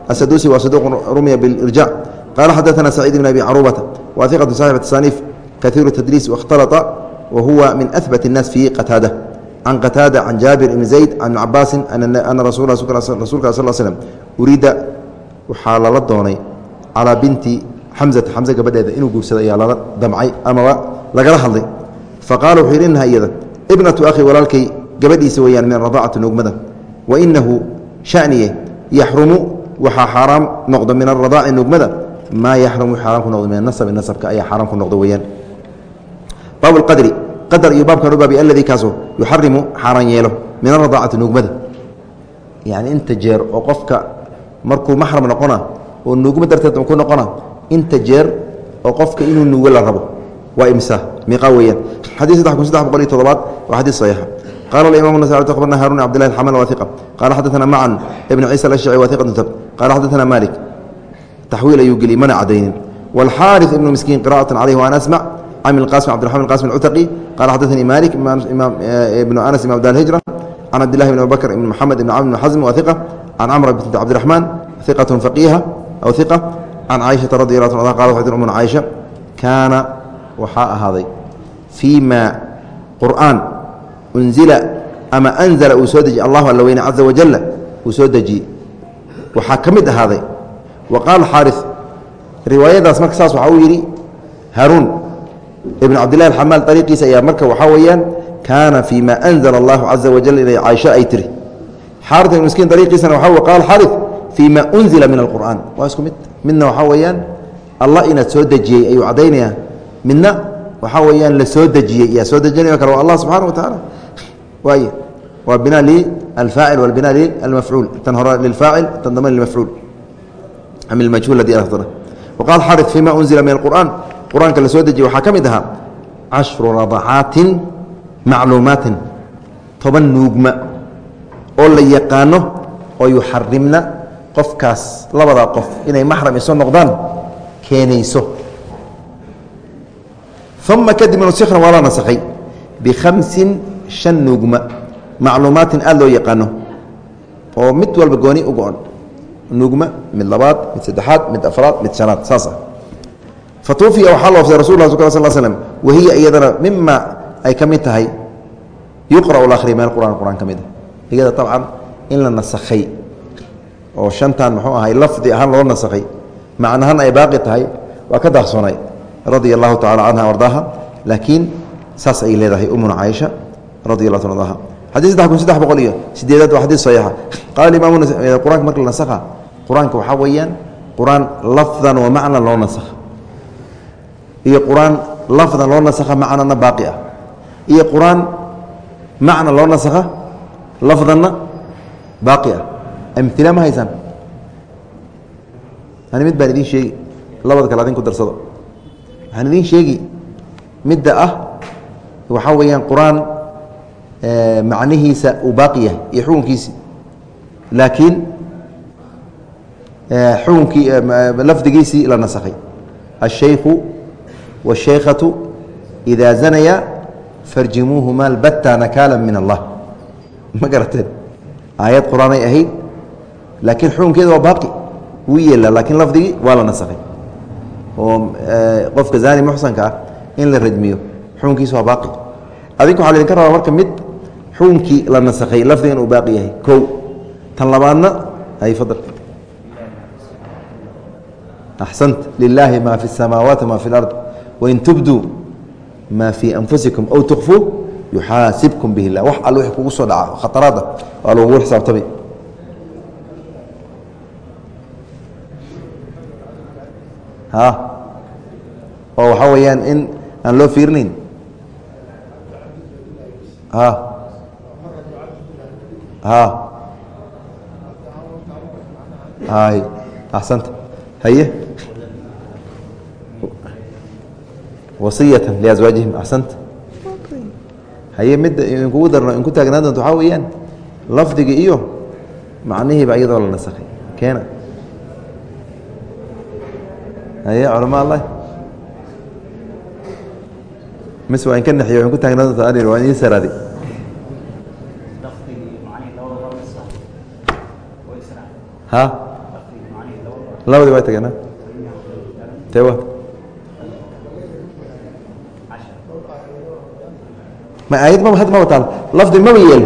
asaduusi waa saduuq rumiya biirjaac qaala xadaana saciid ibn abi caruubata waa hiqatu saaxib tasaniif kaiiru tadliis waاkhtalطa wa huwa min ahbat الnaas fi qataada can qataada can jaabir ibni zayd can ibni cabaasin ana rasul rasulka sal slm uriida waxaa lala doonay calaa binti xamzata xamse gabadheeda inuu guursado ayaa lala damcay amaba lagala hadlay faqala wuxuu yidhi inaha iyada ibnatu akhi walaalkay gabadhiisa weeyaan min radaacati nuugmada wa inahu shaniye yaxrumu waxaa xaaraam noqdo min aradaaci nuugmada maa yaxrumu xaaraam ku noqdo min anasabi nasabka ayaa xaaraam ku noqdo weeyaan baab qadri qadar iyo baabkan u baabiy alladii kaasoo yuxarimu xaaraan yeelo min aradaacati nuugmada yacni inta jeer oo qofka markuu maxram noqona oo nuugma darteed ku noqona inta jeer oo qofka inuu nuugo la rabo waa imsa miiqa weeyaan xadii saddex kun saddex boqol iyo todobaad waa xadiis saxiixa qala alimam nas akhbarna harun abdillahi alxamal wa iqa qala xadaثana macan ibn ciisa alashci wa iqatu tab qala xadaثana malik taxwiil ayuu geliyey mana cadaynin wاlxaariث m bdimn qasm اcutaqi qala xadaثnii malik ibnu anas imam dar hijra can cabdilahi bn abubakr ibn mxamed ibn camr bn xasm wa iqa can camr bint cabdiraxmaan iqat faqiiha aw iqa can caaishaa radi la a qala waxay tir umna caaisha kaana waxaa ahaaday fii ma qur'aan unzila ama anzala uu soo dejiye allahu alla weyne caza wajala uu soo dejiyey waxaa ka mid ahaaday wa qaala xaari riwaayadaas marka saas waxaa uu yidhi haaruun ibn cabdillahi alxamaal ariiqiisa ayaa marka waxaa weeyaan kaana fii ma anzala allahu caza wajal inay caaisho ay tiri. Xaarit miskiin ariiqiisana waxa qaal xaari fii ma unzila min alqur'aan. Waa isku mid. Midna waxaa weeyaan allah inaad soo dejiyey ayuu caddaynaya midna waxaa weeyaan la soo dejiyey. Yaa soo dejinay kale waa allah subxana wa tacaala waay. Waa bina lialfaacil walbina lilmafcuul tan hore lilfaacil tan dambe lilmafcuul am ilmajhuul haddii waqaal xarit fima unzila min alqur'aan qur'aanka la soo dejiyey waxaa ka mid ahaa cashru radacaatin macluumaatin toban nuugma oo la yaqaano oo yuxarimna qofkaas labadaa qof inay maxram iso noqdaan keenayso. Uma kadib nusikna waa la nasakhay bikhamsin shan nuugma macluumaatin aada loo yaqaano oo mid walba gooni u go-on nugma mid labaad mid saddexaad mid afraad mid shanaad saas ah fatuufiya waxaa la oofsay rasul la sal slm wahiya iyadana mima ay ka mid tahay yuqra'u akhri meel quraan quraan ka mid a iyada abcan in la nasakhay oo shantan muxuu ahay lafdi ahaan loo nasakhay macnahan ay baaqi tahay waa ka daaqsoonay radia allahu tacala canha ardaaha. Laakiin saas ay leedahay umuna caaisha radi allah ta ardaha xadii saddex kun saddex boqol iyo sideedaad waa xadii saxiixa. Qaala imaam qur'aanka marka la nasakha qur'aanka waxaa weeyaan qur'aan lafdan wa macnan loo nasakha iyo qur'aan lafdan loo nasakha macnana baaqi ah. Iyo qur'aan macna loo nasakha lafdanna baaqi ah. Amila ma haysaan ani mid baan idiin sheegi labada kale adin ku darsado. Waxaan idiin sheegi midda ah waxaa weeyaan qur'aan eh, macnihiisa uu baaqi yahay iyo xukunkiisi. Laakiin eh, xukunkii eh, lafdigiisii la nasakhay. Ashaykhu washaykhatu idaa zanaya farjimuuhuma albatta nakaala min allah ma garateen aayad qur'aanay ahayd laakiin xukunkeeda waa baaqi wuu yeelaa laakiin lafdigii waa la nasakhay oo qofka zaani muxsanka ah in la rajmiyo xukunkiisa waa baaqi adinka waxaa laydinka rabaa marka mid xukunkii la nasakhay lafdigan uu baaqi yahay kow tan labaadna ay fadal axsant lilaahi ma fi اsamaawaati ma fi اlard wain tubduu ma fii anfusikum aw tukfuu yuxaasibkum bih اllah wax all wix kugu soo dhaca khataraada waa lagugu xisaabtamay oo waxaa weeyaan in aan loo fiirinayn axsanta haye wasiyata liaswaajihim axsanta haye midda inkugu darno in ku taagnaan doonto waxaa weeyaan lafdiga iyo macnihiiba iyadoo la nasakhay keena. Haye culama allah mise waa in ka nexiyo in ku taagnaan doonto an waan ii saraadi. Ha? Labadii waa tageen tewa ma aayad maba had maba taal lafdi maba yeelin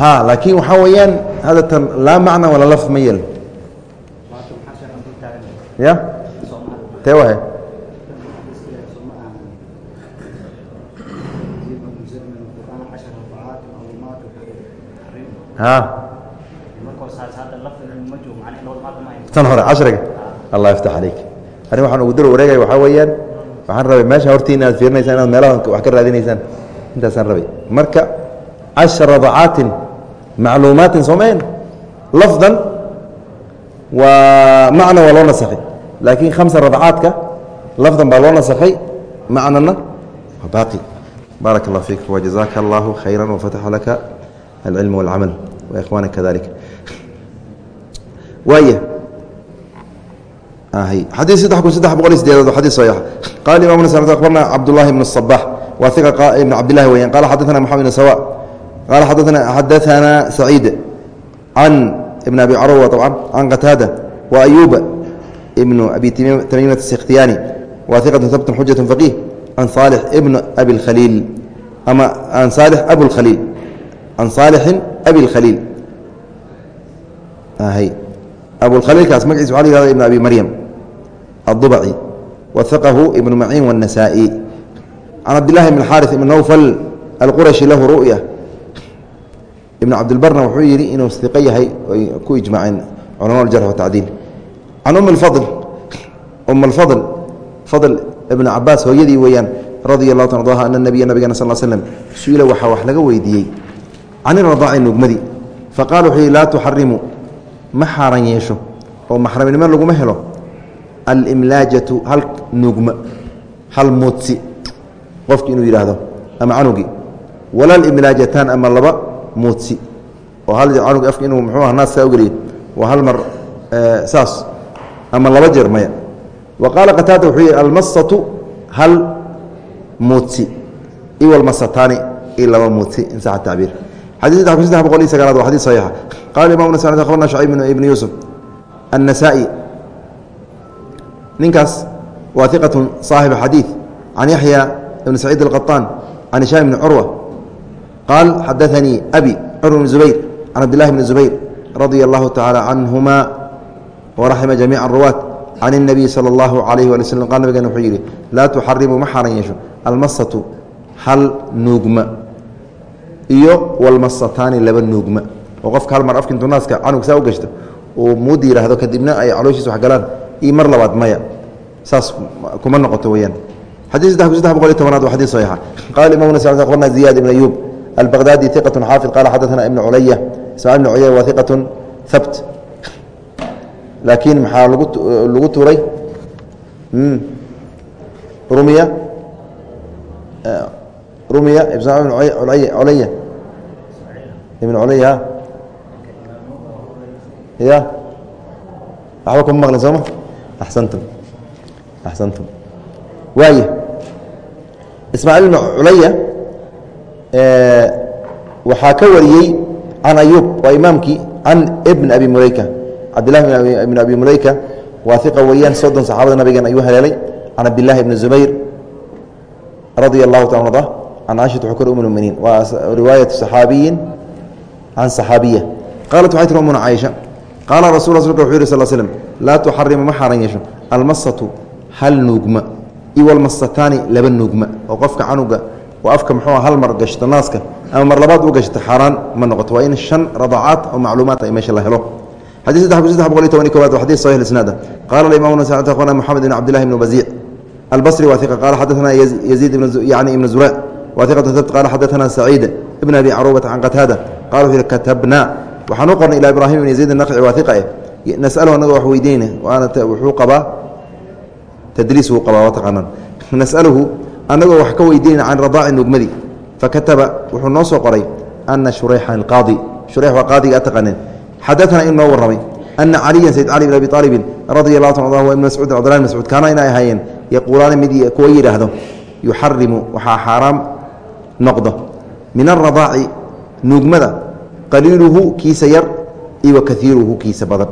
ha laakin waxaa weeyaan hada tan laa macna wala lafd ma yeelin. Ya? Tewa he tan hore cashriga allah yaftax calayk ani waxaan ugu daro wareegaya waxaa weeyaan waaan rabay meesha horti inaad fiirinaysaan inaad meelahan wax ka raadinaysaan. Intaasaan rabay. Marka cashara dacaatin macluumaatin soomaayn lafdan waa macna waa loo nasaay laakiin khamsa radcaadka lafdan baa loo nasaxay macnana waa baaqi. Baarak allah fiik wajazaaka allahu khayra wafataxa laka alcilm wاlcamal wakhwaana kadalik. Waaya آه حديث سدح كن سدح بقول سديد حديث صحيح قال الإمام النسائي أخبرنا عبد الله بن الصباح وثقة ابن عبد الله وين قال حدثنا محمد بن سواء قال حدثنا حدثنا سعيد عن ابن أبي عروة طبعا عن قتادة وأيوب ابن أبي تميمة السختياني وثقة ثبت حجة فقيه عن صالح ابن أبي الخليل أما عن صالح أبو الخليل عن صالح أبي الخليل هي أبو الخليل كاس مجلس علي ابن أبي مريم الضبعي وثقه ابن معين والنسائي عن عبد الله بن الحارث بن نوفل القرشي له رؤية ابن عبد البر وحيري إنه استقية هي كو إجماعين علماء الجرح والتعديل عن أم الفضل أم الفضل فضل ابن عباس هو يدي ويان رضي الله عنه أن النبي نبينا صلى الله عليه وسلم سئل وحا وحلقه ويديي can iradaaci nugmadii faqala wuxuu yihi laa tuxarimu ma xaaran yeesho oo maxramnimo laguma helo. Alimlaajatu hal nuugma hal muudsi qofki inuu yidhaahdo ama canugi. Wala alimlaajataan ama laba muudsi oo hal canug afka inuu muxuu ah naas saa ugeliyo waa hal mar saas ama laba jeer maya. Wa qaala qataada wuxuu yihi almasatu hal muudsi iwalmasataani i laba muudsi in sax tacbiir xadiid q saddex boqol iyo sagaalaad waa xadid saxiixa qala imam nasd akhbarna shacib ibn yuusuf annasaa'i ninkaas waa iqatun saaxiba xadiid can yaxya ibni saciid alqaطaan can hishaam hal nuugma iyo walmasataani laba nuugma. oo qofka hal mar afka intuu naaska canug saa u gashto uu muudi yidhaahdo kadibna ay calooshiisa wax galaan iyo mar labaad maya. Saas kuma noqoto weyaan xadii saddex kun saddex boqol iyo tobanaad waa xadii saxiixa qala imam nas akhbarna ziyad ibn ayub albaqdaadi iqatun xaafid qala xadaثana ibn culaya ismail ibn culaya waa iqatun habt laakiin maxaa lagu tuuray? Rumiya rumiya culaya ibn culaya ya waxba kuma maqlin sooma axsantum. Axsantum. Waaya ismaaciil ibn culaya waxaa ka wariyey can ayub waa imaamkii can ibn abi mulayka. Cabdillahi ibn abi mulayka waa iqa weeyaan soddon saxaabada nabigan ayuu haleelay. Can cabdillahi ibni zubayr radia allahu taala arda can caaishata xukr um muminiin waa riwaayatu saxaabiyin can saxaabiya qaalat waxay tiri umuna caaisha qaala rasul rasulka wuxuu yih sal slm laa tuxarimu ma xaaran yeesho almasatu hal nuugma iwalmasataani laba nuugma oo qofka canuga oo afka muxuu hal mar gashto naaska ama mar labaad u gashto xaaraan ma noqoto waa in shan radacaad oo macluumaad ay meesha la helo xadii saddex boqol iyo toban kowaad wa xadis saxix isnaada qaala imam akhbarna moxamed ibn cabdillahi ibn baziic albصri waa iqa qaala xadaثana yaziid yani ibn zura qa xadana saciid ibn abi caruubata can qataada qala wuxuu yidhi katabna waxaan u qornay ilaa ibraahim ibni zayd naqci waa iqa eh nasalahu annaga wax weydiinayna waana wuxuu qabaa tadliis wuu qabaa wataqaanaan nasaluhu annagoo wax ka weydiinayna can radaaci nugmadi fakataba wuxuu noo soo qoray ana shureyxan alqaadi shureyx waa qaadiga a taqaaneen xadaana in noo warramay ana caliyan sayd cali bn abi aalibin radia allah ta wa ibn mascuudin cabdullah bn mascuud kaana inay ahaayeen yaquulaana mid kuwa yidhaahdo yuxarimu waxaa xaaraam noqdo. Min aradaaci nuugmada qaliiluhu kiisa yar iyo wa kaiiruhu kiisa badan.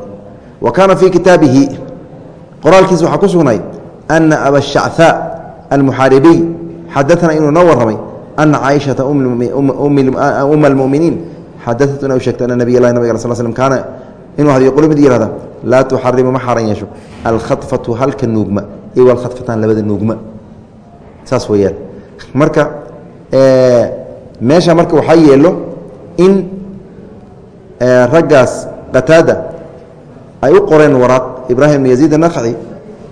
Wa kaana fii kitaabihi qoraalkiisa waxaa ku sugnay ana abashachaa almuxaaribiy xadaana inuu noo warramay ana caaishata uma almuminiin xadaat ina u sheegtay ana nabiy lahi nabig sl slm kaana inuu had yaqulu mid yihahda laa tuxarimu ma xaran yeesho alkhadfatu halka nuugma iyo walkhadfataan labada nuugma. Saas weeyaan. Marka meesha marka waxaa yeelo in raggaas qataada ay u qoreen waraaq ibraahim bn yaziid anaqci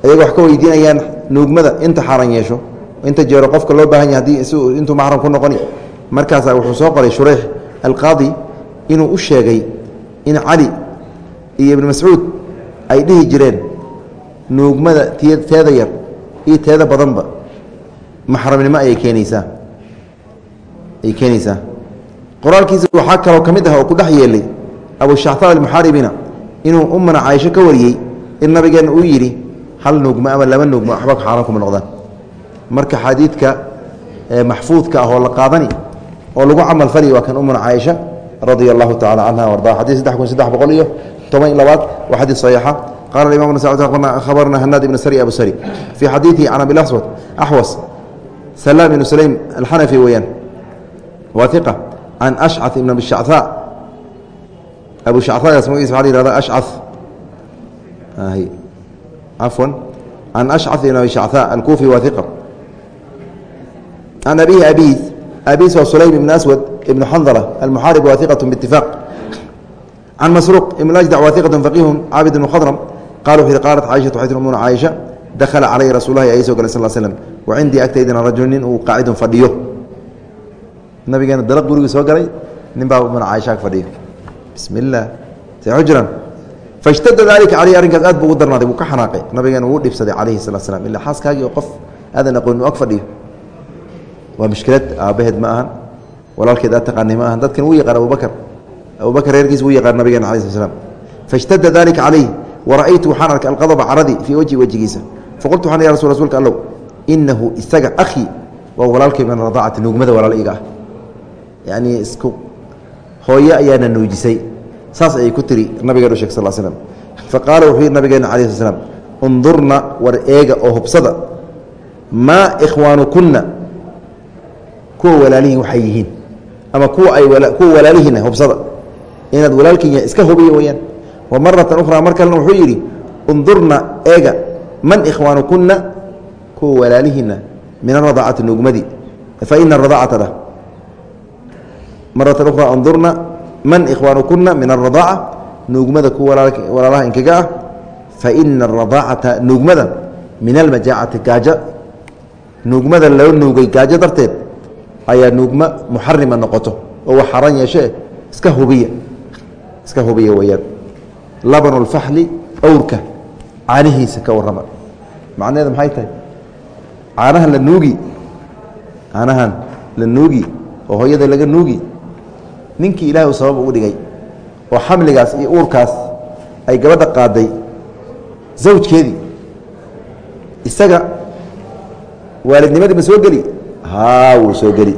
ayagoo wax ka weydiinayaan nuugmada inta xaran yeesho inta jeero qofka loo baahan yahay haddii intuu maxram ku noqoni. Markaasaa wuxuu soo qoray shureyx alqaadi inuu u sheegay in cali iyo ibn mascuud ay dhihi jireen nuugmada teeda yar iyo teeda badanba. Maxramnimo ayay keenaysaa ay keenaysaa. Qoraalkiisa waxaa kaloo ka mid ah oo ku dhex yeelay abushactaa almuxaaribina inuu umana caaisho ka wariyey in nabigeenna uu yidhi hal nuugma ama laba nuugma waxba xaaraan kuma noqdaan. Marka xadiidka maxfuudka ah oo la qaadani oo lagu camal fali waa kan umuna caaisha radia allahu tacala canha arda xadii saddex kun saddex boqol iyo toban iyo labaad waa xadiis saxiixa. Qala imam abarna hanaad ibn sari abu sari. Fii xadiidihi can abi aswad axwas salaam ibnu sulaym alxanafi weeyaan waa iqa can ashca ibn abi shacaa abu shacagaas magaciisa waa la yihahda ashca cafwan can ashca ibn abi shacaa alkufi waa iqa can abihi abiis abiis waa sulaym ibn aswad ibn xandla almuxaarib waa iqat biitifaaq can masruuq ibn ajdac waa iqat faqiihun caabid ibn khadram qala wuxu yihi qaalat caaishatu waxay tir umuna caaisha dakhala calaya rasuul lahi ayay soo galay sal slm wa cindii agtaydina rajul nin uu qaacidun fadhiyo nabigeena dalaq gurigii soo galay nin baa umuna caaisha ag fadhiyo bismi illaah say xujran faishtada daalika caleyhi arrinkaas aad buu ugu darnaaday wuu ka xanaaqay. Nabigeena wuu dhibsaday calayhi salaa slam ilaa xaaskaagii oo qof aadan aqooni ag fadhiyo. Waa mushkilad aabbaheed ma ahan. Walaalkeed aad taqaanay ma ahan. Dadkan wuu yaqaan abubakar abubakar reerkiis wuu yaqaan nabigeena alai sl slam faishtada dalika calayhi wara'aytu waxaan arkay alqadba caradii fii wajhi wejigiisa faqultu waxaan ya rasul rsulka allow inahu isaga akhii waa walaalkay min radaacati nuugmada walaal iga ah yacnii isku hooye ayaana nuujisay. Saas ayay ku tiri nabigeenu shek sal slm faqaala wuxuu yidhi nabigeena cala sl slam undurna war eega oo hubsada. Maa ikhwaanukunna kuwa walaalihiin waxay yihiin. Ama kuwa ay kuwa walaalihiina hubsada. Inaad walaalkiinya iska hubiya weyaan wa maratan ukhraa mar kalena wuxuu yidhi undurna eega. Man ikhwaanukunna kuwa walaalihiina min aradaacati nuugmadii fa ina aradacata dhah maratan ukhraa undurna man ikhwaanukuna min aradaaca nuugmada kuwa walaalaha inkaga ah fa ina aradaacata nuugmada min almajaacati gaajo nuugmada loo nuugay gaajo darteed ayaa nuugma muxarima noqoto oo wax xaran yeeshee iska hubiya iska hubiya weyaan labanu lfaxli awrka caanihiisa ka warrama. Macnaheedu maxay tahay? Caanahan la nuugi caanahan la ninkii ilahay uu sabab ugu dhigay oo xamligaas iyo uurkaas ay gabadha qaaday zawjkeedii. Isaga waalidnimadii ma soo geli? Haa wuu soo geli.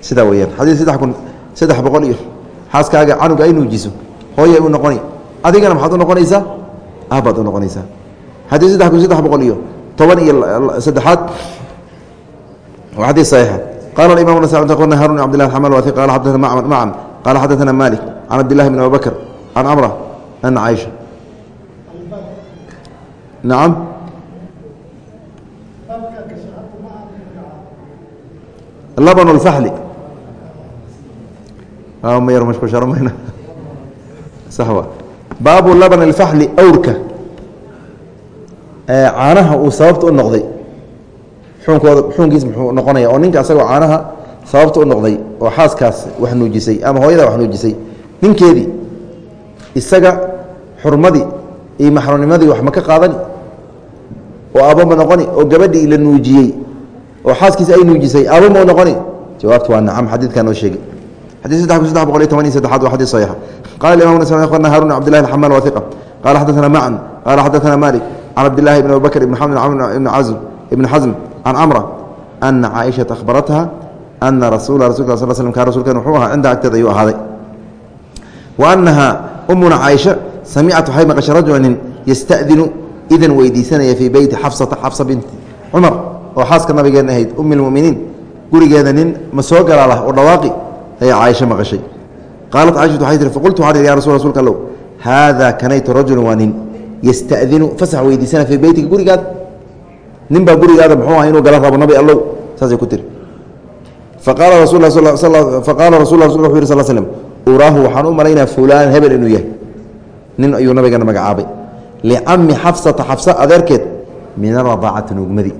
Sidaa weyaan xadiid saddex kun saddex boqol iyo xaaskaaga canuga ay nuujiso. Hooyay u noqoni adigana maxaad u noqonaysaa? Aabbaad u noqonaysaa. Xadiid saddex kun saddex boqol iyo toban iyo saddexaad. Waa xadiid saxiixa qala imam na harun bd lah amal wati qala xadana macan qala xadaثana malik can cabdillahi bn abi bakr can amra ana caaisha nacam laban اlfaxli mayar mashkusharamayna sawa baabu laban اlfaxli awrka caanaha uu sababta u noqday xuunkooda xuunkiis muxuu noqonaya oo ninka asagoo caanaha sababta u noqday oo xaaskaas wax nuujisay ama hooyada wax nuujisay ninkeedii isaga xurmadii iyo maxrumnimadii wax ma ka qaadani? Oo aabo ma noqoni? Oo gabadhii la nuujiyey oo xaaskiisa ay nuujisay aabo ma noqoni? Jawaabtu waa nacam xadiidkaa noo xasm can camra ana caaishaa ahbaratha ana rasuula rasulka sal slm ka rasulkan wuxuu ahaa cinda agteeda ayuu ahaaday. Wa annahaa umuna caaisha samicad waxay maqashay rajula nin yasta'dinu idan weydiisanaya fii beyti xafsata xafsa binti cumar oo xaaska nabigeenna ahayd ummi lmuminiin gurigeeda nin ma soo galaa lah oo dhawaaqi? Ayaa caaisha maqashay. Qaalat caaishatu waxay tihi faqultu waxaan ihi ya rasul rasulka allow haadaa kanaytu rajulu waa nin. Yasta'dinu fasax weydiisanaya fii beytiga gurigaada nin baa gurigaada muxuu aha inuu gala rabo nabi allow saasay ku tiri. Faqaala rasul faqaala rasul wuxu yih sal slm uraahu waxaan u malaynaa fulaan hebel inuu yahay. Nin ayuu nabigana magacaabay licami xafsata xafsa adeerkeed min aradaacati nuugmadii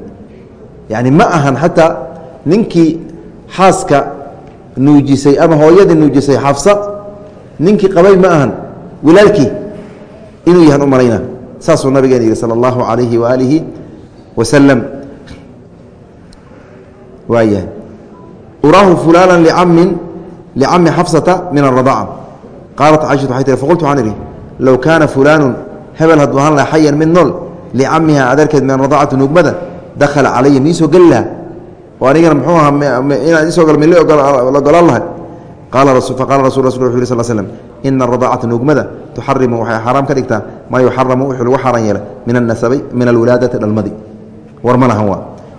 yacni ma ahan xataa ninkii xaaska nuujisay ama hooyadii nuujisay xafsa ninkii qabay ma ahan walaalkii inuu yahan u malaynaa. Saasuu nabigeena yihi sala allahu calayhi waaalihi wasalam waayahay uraahu licamin licami xafsata min aradaca qaalat caaishatu waxay tihi faqultu waxaan idhi low kaana fulaanu hebel hadduu ahaan laha xayan mid nool licamiha adeerkeed min aradacati nuugmada dakhala calaya miisoo geli laha oo anigana muxuu ahaa inaan isoo gal mila ogolaan lahay faqala rasul wuxu yh sl slm ina aradacata nuugmada tuxarimu waxay xaaraam ka dhigtaa maa yuxaramu wuxuu lagu xaaraan yeela min alwilaadati dhalmadi war ma lahan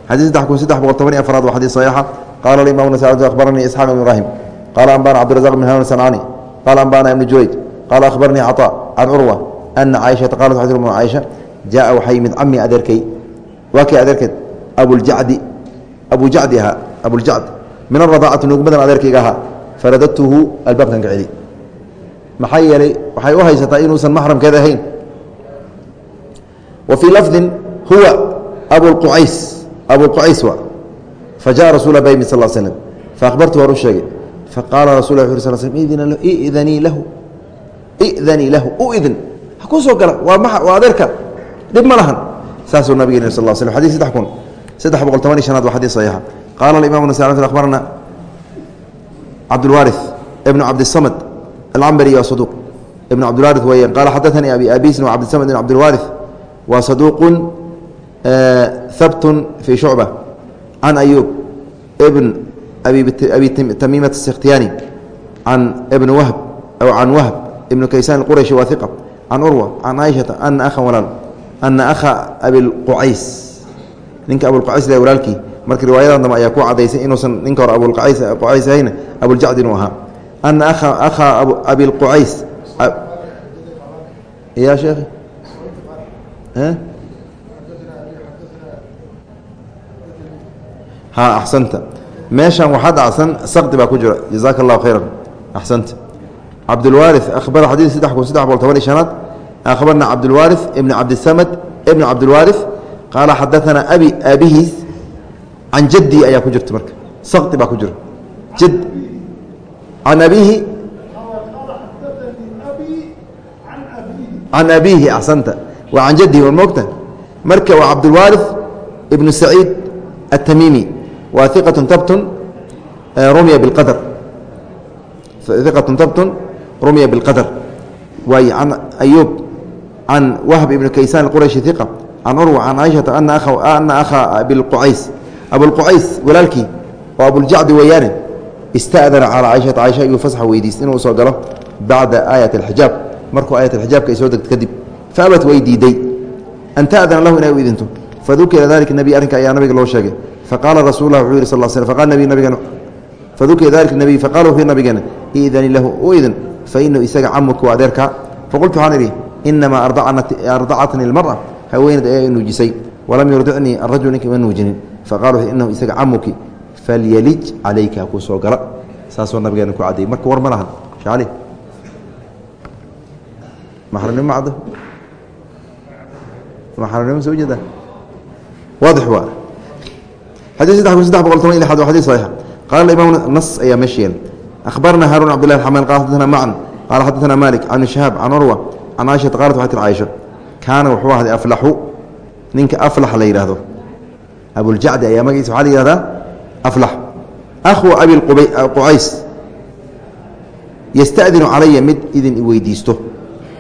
xadii kun saddex boqol toban iyo afraad waa xadii saxiixa. Qala imam nas abaranii isxaaq ibn ibrahim qala anbana cabdirazaq bn hanan sancaani qala anbana ibnu jurayj. Qala ahbaranii caطa can curwa ana caaishata qalat tir mu caaisha jaءa waxaa yimid cami adeerkay. Waa kay adeerkeed abuljacdi abu jacdi ahaa abuljacd min aradaacati nuugmadan adeerkayga ahaa. Faradadtuhu albaabkan ka celi. Maxaa yeelay waxay u haysataa inuusan maxramkeeda ahayn. Wa fii lafdin huwa abuqucays abuqucays wa? Fajaءa rasul ba yimid sal slm faahbartu waan u sheegay faqaala rasul wu sl sl idanii lahu idanii lahu u idin ha kuu soo gala waa waa adeerka. Dhib ma lahan. Saasuu nabigeen sal l slam xadis saddex kun saddex boqol toban iyo shanaad waa xadis saxiixa. Qaala alimam nas akhbarana cabdulwaari ibnu cabdisamad alcambari waa saduuq ibn cabdilwaari weeyaan qaala xadaanii abi abisin wa cabdisamad ibn cabdilwaari waa saduuqun habtun fii shucba can ayuub ibn abi tamiimat asikhtiyani can ibn wahb aw can wahb ibn kaysaan اqurayshi waa iqa can urwa can caaishata ana ahan walaal ana akha abilqucays ninka abulqucays le walaalkii marka riwaayadan dambe ayaa ku cadaysay inuusan ninka hore abulqucays ahayna abuljacd inuu ahaa ana akha abilqucays ya sheekh ha axsanta meeshan waxaad acsan sakdi baa ku jira. Jazaaka allahu khayran. Axsanta cabdulwaari ahbara xadiid saddex kun saddex boqol toban iyo shanaad. Akhbarna cabdulwaari ibn cabdisamad ibn cabdulwaari qaala xadaanaa abi aabihiis. Can jadii ayaa ku jirta marka. Sakdi baa ku jira. Jad can abihi can abiihi axsanta waa can jadihi war moogta? Marka waa cabdulwaari ibnu saciid atamimi wa iqatu e, tabtun rumiya biqadar iqatun tabtun rumiya biاlqadar waay can ayuub can wahb ibn kaysaan qurayshi iqa can curwa can caaishata ana akhaa bilqucays abulqucays walaalkii oo abuljacdi weeyaane istadana calaa caaishata caaisha ayuu fasaxa weydiis inuu soo galo bacda aayat alxijaab markuu aayat alxijaabka ay soo degto kadib faabat way diiday an taadana lahu inay u idinto fadukira dalika nebi arrinka ayaa nabiga loo sheegay faqaala rasul lah wuxuu yihi sal sl faqala nebi nabigeen fadukira dalika nebiy faqala wuxuu nabigeena idani lahu u idin fa inahu isaga camuka waa adeerkaa faqultu waxaan idhi inamaa ardacatni اlmara haweeneed ayaa nuujisay walam yurdicnii arajul ninka ima nuujinin faqala wuxuu inahu isaga camuki falyalij calayka hakuu soo gala saasoo nabigeena ku cadayay marka war ma lahan shacali maxramnimo caddo maxramnimo soo jeeda waadix waa xadii saddex kun saddex boqol toban iyo lixaad waa xadis saxiixa qaala imaam nas ayaa meesha yeelay akhbarna haarun cabdillahi alxamaan qala xaddatana macan qaala xaddatana malik can shahaab can urwa can caaishata qalat waxay tir caaisha kaana wuxuu ahday aflaxu ninka aflax la yidhaahdo abuljacdi ayaa magaciisa waxaa la yihahdaa aflax akhwu abi qucays yasta'dinu calaya mid idin iweydiisto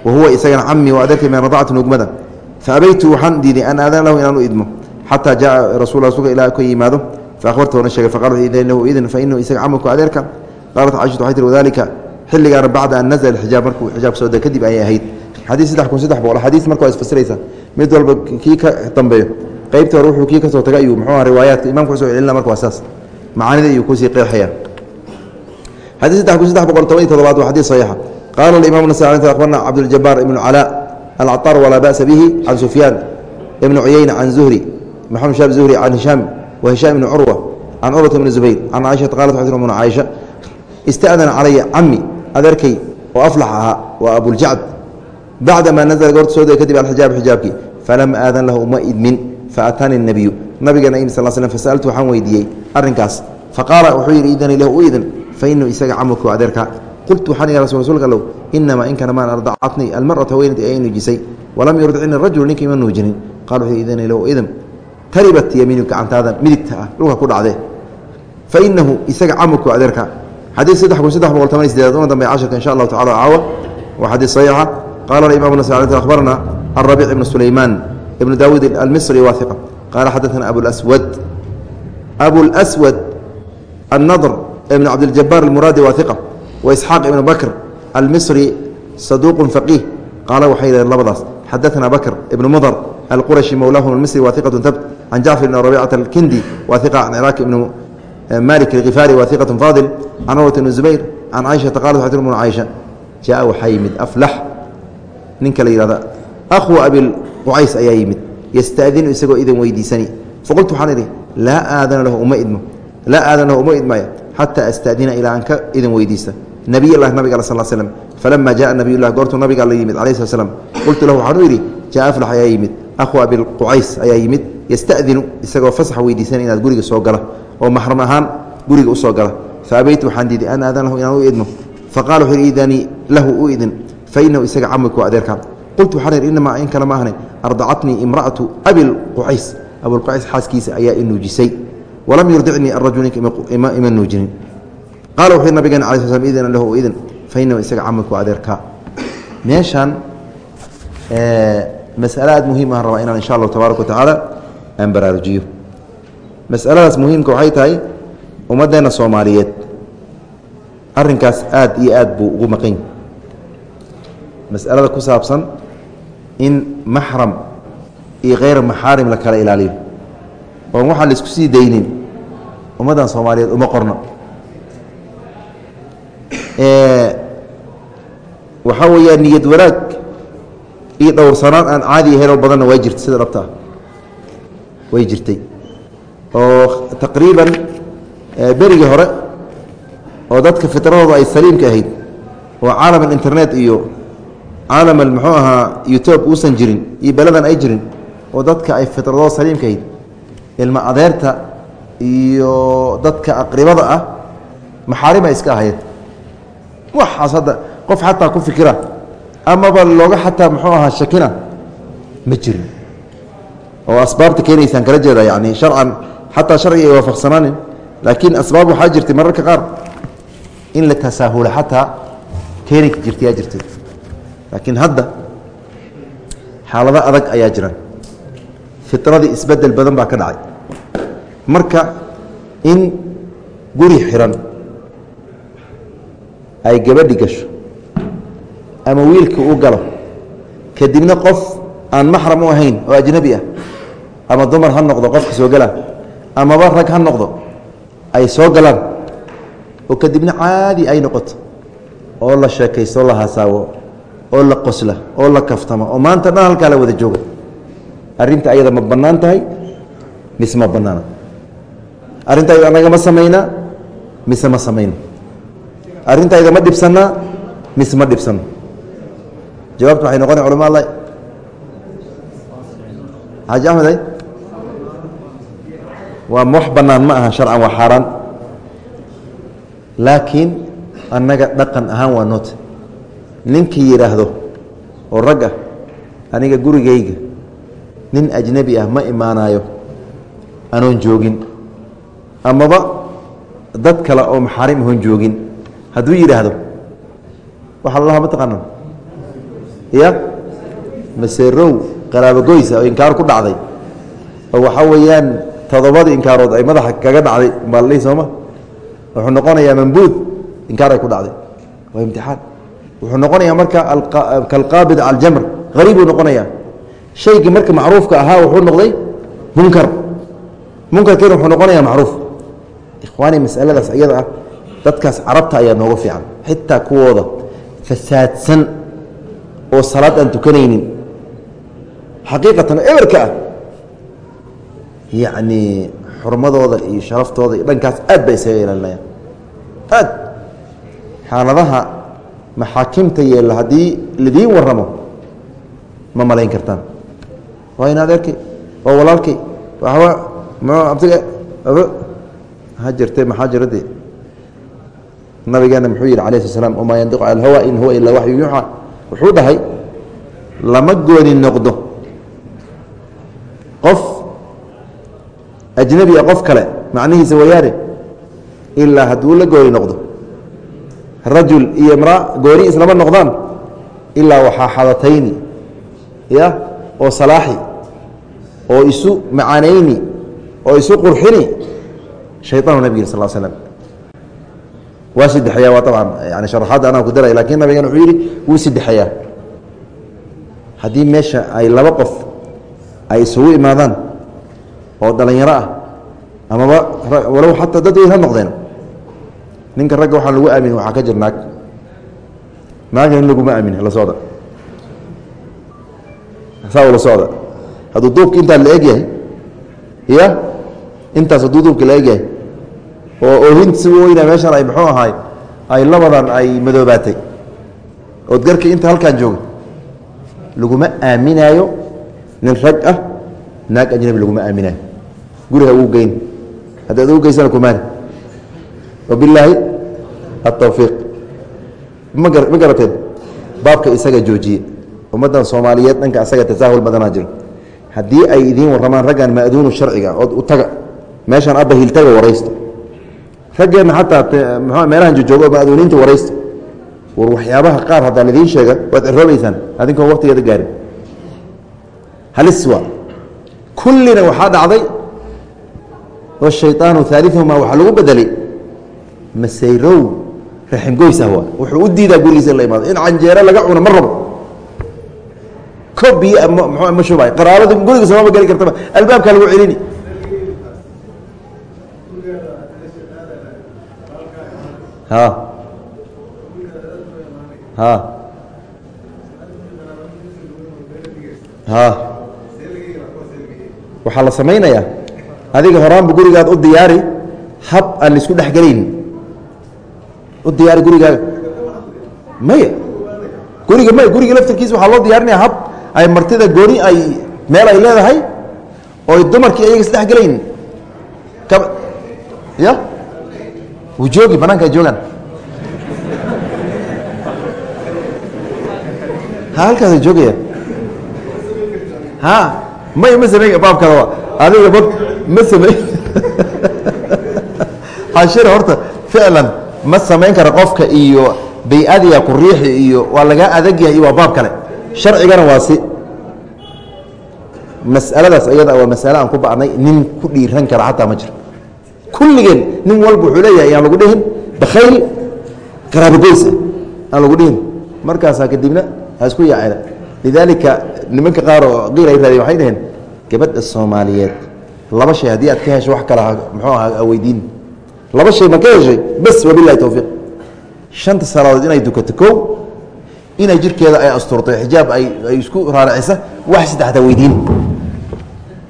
wa huwa isagana camii waa adeerkay min radacati nugmada faabaytu waxaan diiday an aadana lahu inaan u idmo xataa jaءa rasul rasulka ilaa ka yimaado. Faahbarta wana sheegay faqal lahu idin fainahu isaga camalku adeerka. Qaalat caishatu waxay tiri wadalika xilligaana bacda an nazla xijaab markuu xijaab soo da kadib ayay ahayd. Xadiis saddex kun saddex boqol xadiis marka isfasiraysa. Mid walba kii ka dambeeyo. Qeybta hore wuxuu kii ka tagay ayuu muxuu aha riwaayaadka imamka ku soo celina marka waa saas. Macaanida ayuu ku sii qeexaya xadiis saddex kun saddex boqol toban iyo todobaad waa xadiis saxiixa. Qaala alimaam nasai akhbarna cabduljabaar ibnu calaa alcaطar walaa ba'sa bihi can sufyaan ibnu cuyeyna can zuhri maxamed shab zuhri can hishaam wa hishaam ibni curwa can curwata bni zubayr can caaishata qalat waxay tir umuna caaisha ista'dana calaya cami adeerkay oo aflax ahaa waa abuljacd bacdamaa nazla goorta soo degay kadib alxijaab xijaabkii falam aadan lahu uma idmin faataani nebiyu nabigeena imi sal slm fasaltu waxaan weydiiyey arrinkaas faqaala wuxuu yidhi idani lahu u idin fa inahu isaga camuka adeerka qultu waxaan ya rasul rsulka allow inamaa in kana maan ardacatnii almarata haweenad ay nuujisay walam yurdicni rajulu ninka ima nuujinin qala wuxuu idani lahu idin taribat yamiinu gacantaada midigta ah dhulka ku dhacde fa inahu isaga camalku adeerka. Xadiid saddex kun saddex boqol toban sideedaad una dambey cashirka insha allahu tacala caawa. Waa xadiid saxiixa. Qaala imam nasai akhbarna alrabic ibnu sulaymaan ibnu daawuud almisri waahiqa qaala xadaana abulswad abulswad annadr ibn cabdiljabaar almuraadi waahiqa wa ibnu bakr almisri saduuqun faqiih. Qaala waxay yidhahdeen labadaas. Xadaana bakr ibnu mudar مضر القرشي مولاهم المصري واثقة ثبت عن جعفر بن ربيعة الكندي واثقة عن عراك بن مالك الغفاري واثقة فاضل عن عروة بن الزبير عن عائشة قالت حدثنا من عائشة جاء وحيمد أفلح ninka la yihahda akhwu abilqucays ayaa yimid yastadinu isagoo idin weydiisani faqultu waxaan idhi laa aadana lahu uma idmo laa aadana lahu uma idmaayo xataa astadina ilaa aan ka idin weydiista nabiy lah nabiga sal slm falama jaءa nabiy lah goortuu nabiga la yimid alayh slat slam qultu lahu waxaan u yidhi jaa aflax ayaa yimid akhwu abilqucays ayaa yimid yastadinu isagoo fasaxa weydiisana inaad guriga soo gala oo maxram ahaan guriga u soo gala. Faabaytu waxaan diiday an aadana lahu inaan u idmo faqala wuxuu idanii lahu u idin fainahu isaga camuku adeerka. Qultu waxaan ihi inamaa in kale ma ahne. Ardacatnii imra'atu abilqucays abulqucays xaaskiisa ayaa i nuujisay. Walam yurdicnii arajul ninka ima nuujinin. Qaala wuxuu nabigeen ala sl slam idina lahu idin fa inama isaga camalku adeerkaa meeshaan masale aad muhiim ah rabaa inaan insha allahu tabaaraka wa tacaala aan baraarujiyo masaladaas muhiimka waxay tahay ummaddeena soomaaliyeed. Arrinkaas aad iyo aad buu ugu maqan yahy masalada ku saabsan in maxram iyo kheyr maxaarim la kala ilaaliyo. Oon waxaan la isku sii daynin ummaddan soomaaliyeed uma qorno. Waxaa weeyaa niyad wanaag iyo dhowrsanaan aan caadi ahaynoo badanna waa jirtay sida dhabta way jirtay. Oo taqriiban berigii hore oo dadka fitradooda ay saliimka ahayd oo caalam alinternet iyo caalam muxuu ahaa youtube uusan jirin iyo beladan ay jirin oo dadka ay fitradooda saliimka ahayd. Ilma adeerta iyo dadka aqribada ah maxaarima iska ahayd waxaas hadda qof xataa ku fikira amaba looga xataa muxuu ahaa shakina? Ma jirin. Oo asbaabta keenaysaan kala jeeda yani sharcan xataa sharciga ay waafaqsanaanin. Laakiin asbaab waxaa jirtay mararka qaar. In la tasaahula xataa keeni jirtay yaa jirtay. Laakiin hadda xaalado adag ayaa jira. Fitradii isbeddel badan baa ka dhacay. Marka in guri xiran ay gabadhi gasho ama wiilka uu galo kadibna qof aan maxram u ahayn oo ajnabi ah ama dumar ha noqdo qofka soo galaa amaba rag ha noqdo ay soo galaan. Oo kadibna caadi ay noqoto oo la sheekaysto o la hasaawo oo la qosla oo la kaftamo oo maanta dhan halkaa la wada joogo. Arrinta ayada ma bannaan tahay mise ma bannaana. Arrinta ayada anaga ma samaynaa mise ma samayno arrinta ayada ma dhibsannaa mise ma dhibsanno jawaabta waxay noqona culama alla xaaji axmed ay waa wax bannaan ma aha sharcan waa xaaraan. Laakiin annaga dhaqan ahaan waa noota ninkii yidhaahdo oo rag ah aniga gurigayga nin ajnebi ah ma imaanayo anoon joogin. Amaba dad kale oo maxaarim ahoon joogin. Hadduu yidhaahdo waxa lalaha ma taqaanaan ya maserow qaraabogoysa oo inkaar ku dhacday. Oo waxaa weeyaan todobadii inkaarood ay madaxa kaga dhacday baa la dhihi sooma wuxuu noqonayaa mambuud inkaaray ku dhacday. Waa imtixaan. Wuxuu noqonayaa marka kalqaabid cala aljamr hariib buu noqonayaa. Shaygii marka macruufka ahaa wuxuu noqday munkar. Munkarkiina wuxuu noqonayaa macruuf. Ikhwaani masaladaas iyada ah dadkaas carabta ayaa nooga fiican. Xitaa kuwooda fasaadsan oo salaad aan tukanaynin. Xaqiiqatan eberka ah yacni xurmadooda iyo sharaftooda iyo dhankaas aad ba isaga ilaalinayaan. Aad. Xaaladaha maxaakimta yeella haddii ladiin waramo ma malayn kartaan. Waa in adeerkay waa walaalkay waxba m abtiga ha jirtay maxaa jirade nabigeena muxuu yidhi alayh sl slam wamaa yandiqu cala alhawa in huwa ilaa waxyu yuuxa wuxuu dhahay lama gooni noqdo qof ajnebi a qof kale macnihiisa wayaane ilaa hadduu la gooni noqdo. Rajul iyo imraa gooni islama noqdaan ilaa waxaa xadatayni ya oo salaaxi oo isu macaanayni oo isu qurxini shayطaanu nabig sal slm waa sadexeeyaa waa abcan yani sharaxaadda anaa ku daray laakiin nabigan wuxuu yidhi wuu sadexeeyaa haddii meesha ay laba qof ay isugu imaadaan oo dhalinyaro ah amaba walow xataa dad weyn ha noqdeen ninka ragga waxaan lagu aamin waxaa ka jir naag. Naagna in laguma aamin la socda. Saa ula socda. Hadduu duubka intaa la egyahay ya? Intaas hadduu duubka la egyahay oo oohinta si weyna meeshan ay muxuu ahaay ay labadan ay madoobaatay. Ood inta halkan jooga laguma aaminaayo nin rag ah naag ajnabi laguma aaminaayo. Guriga ugu geyn. Haddaad ugu geysana kumaani wabilaahi atawfiiq ma garateen? Baabka isaga joojiye. Ummaddan soomaaliyeed dhanka asaga tasaahul badanaa jiro haddii ay idiin warramaan raggan maaduunu sharciga ood u taga meeshaan abba hiltaga waraysta raggeenna xataa m meelahan jojoogo maaduuniinta waraysta. War waxyaabaha qaar haddaa lidiin sheega waad ciroobaysaan adinkoon waqtigeeda gaarin. Halis waa kullina waxaa dhacday washayطaanu aaliثuhumaa waxaa lagu bedelay masayrow raximgoys ah waa wuxuu u diidaa gurigiisa la imaado. In canjeero laga cuno ma rabo. Ko biyo ma shubay qaraabadu gurigiisa maba geli kartaba. Albaabkaa lagu celini ha ha ha waxaa la samaynayaa adiga horaanba gurigaad u diyaari. Hab aan la isku dhexgelayn u diyaari gurigaaga maya guriga maya guriga laftirkiisa waxaa loo diyaarinaya hab. Ay martida gooni ay meel ay leedahay. Oo dumarkii ayaga isdhexgelayn ka ya joogi banaanka joogaan. Ha halkaasay joogayaan? Ha may ma samey baab kale waa. Adiga bog ma samey xashira horta ficlan ma samayn kara qofka iyo bay-adiya ku riixi iyo waa lagaa adagyahay iyo waa baab kale. Sharcigana waa si. Mas'aladaas iyada waa masale aan ku ba'nay nin ku dhiiran kara xataa ma jiro kulligeen nin walba wuxuu leeyahay aan lagu dhihin? Bakhayl qaraabogoysa aan lagu dhihin? Markaasaa kadibna ha isku yaacina lidaalika nimanka qaar oo qiil ay raadeen waxay dhaheen gabadha soomaaliyeed laba shay haddii aad ka hesho wax kale muxuu aha weydiin laba shay ma ka heshay bes wabilahi towfiiq shanta salaadood inay dukato kow inay jirkeeda ay asturto xijaab ay ay isku raaracisa wax saddexda weydiin.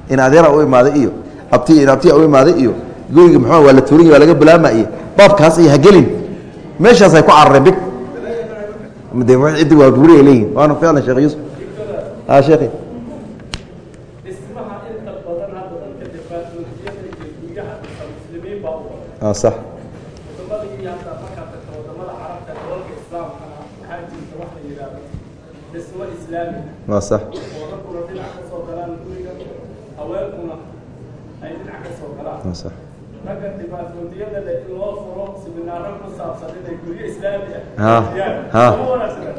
In adeera u imaaday iyo abti in abtiya u imaaday iyo guriga muxuu waa la tuurin waa laga bilaama iyo baabkaas ay hagelin meeshaas ay ku carareen big waa guri ay leeyihiin waana ficlan sheekh yuusuf. A sheekhi sax. Waa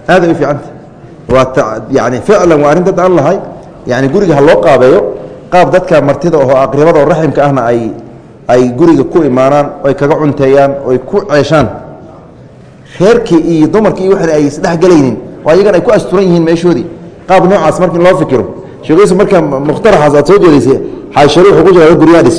aada u fiicanta waa yani ficlan waa arrin dad aan lahay. Yani guriga ha loo qaabeeyo. Qaab dadka martida oo aqribada oo raximka ahna ay ay guriga ku imaanaan oy kaga cunteeyaan oy ku ceeshaan. Reerkii iyo dumarkii iyo wixii ay isdhexgelaynin oo ayagan ay ku asturan yihiin meeshoodii. Qaab noocaas marka in loo fikiro sheekhiisu marka mukhtaraxaas aad soo jeedaysay xaashari wuxuu ku jira guryaha dhis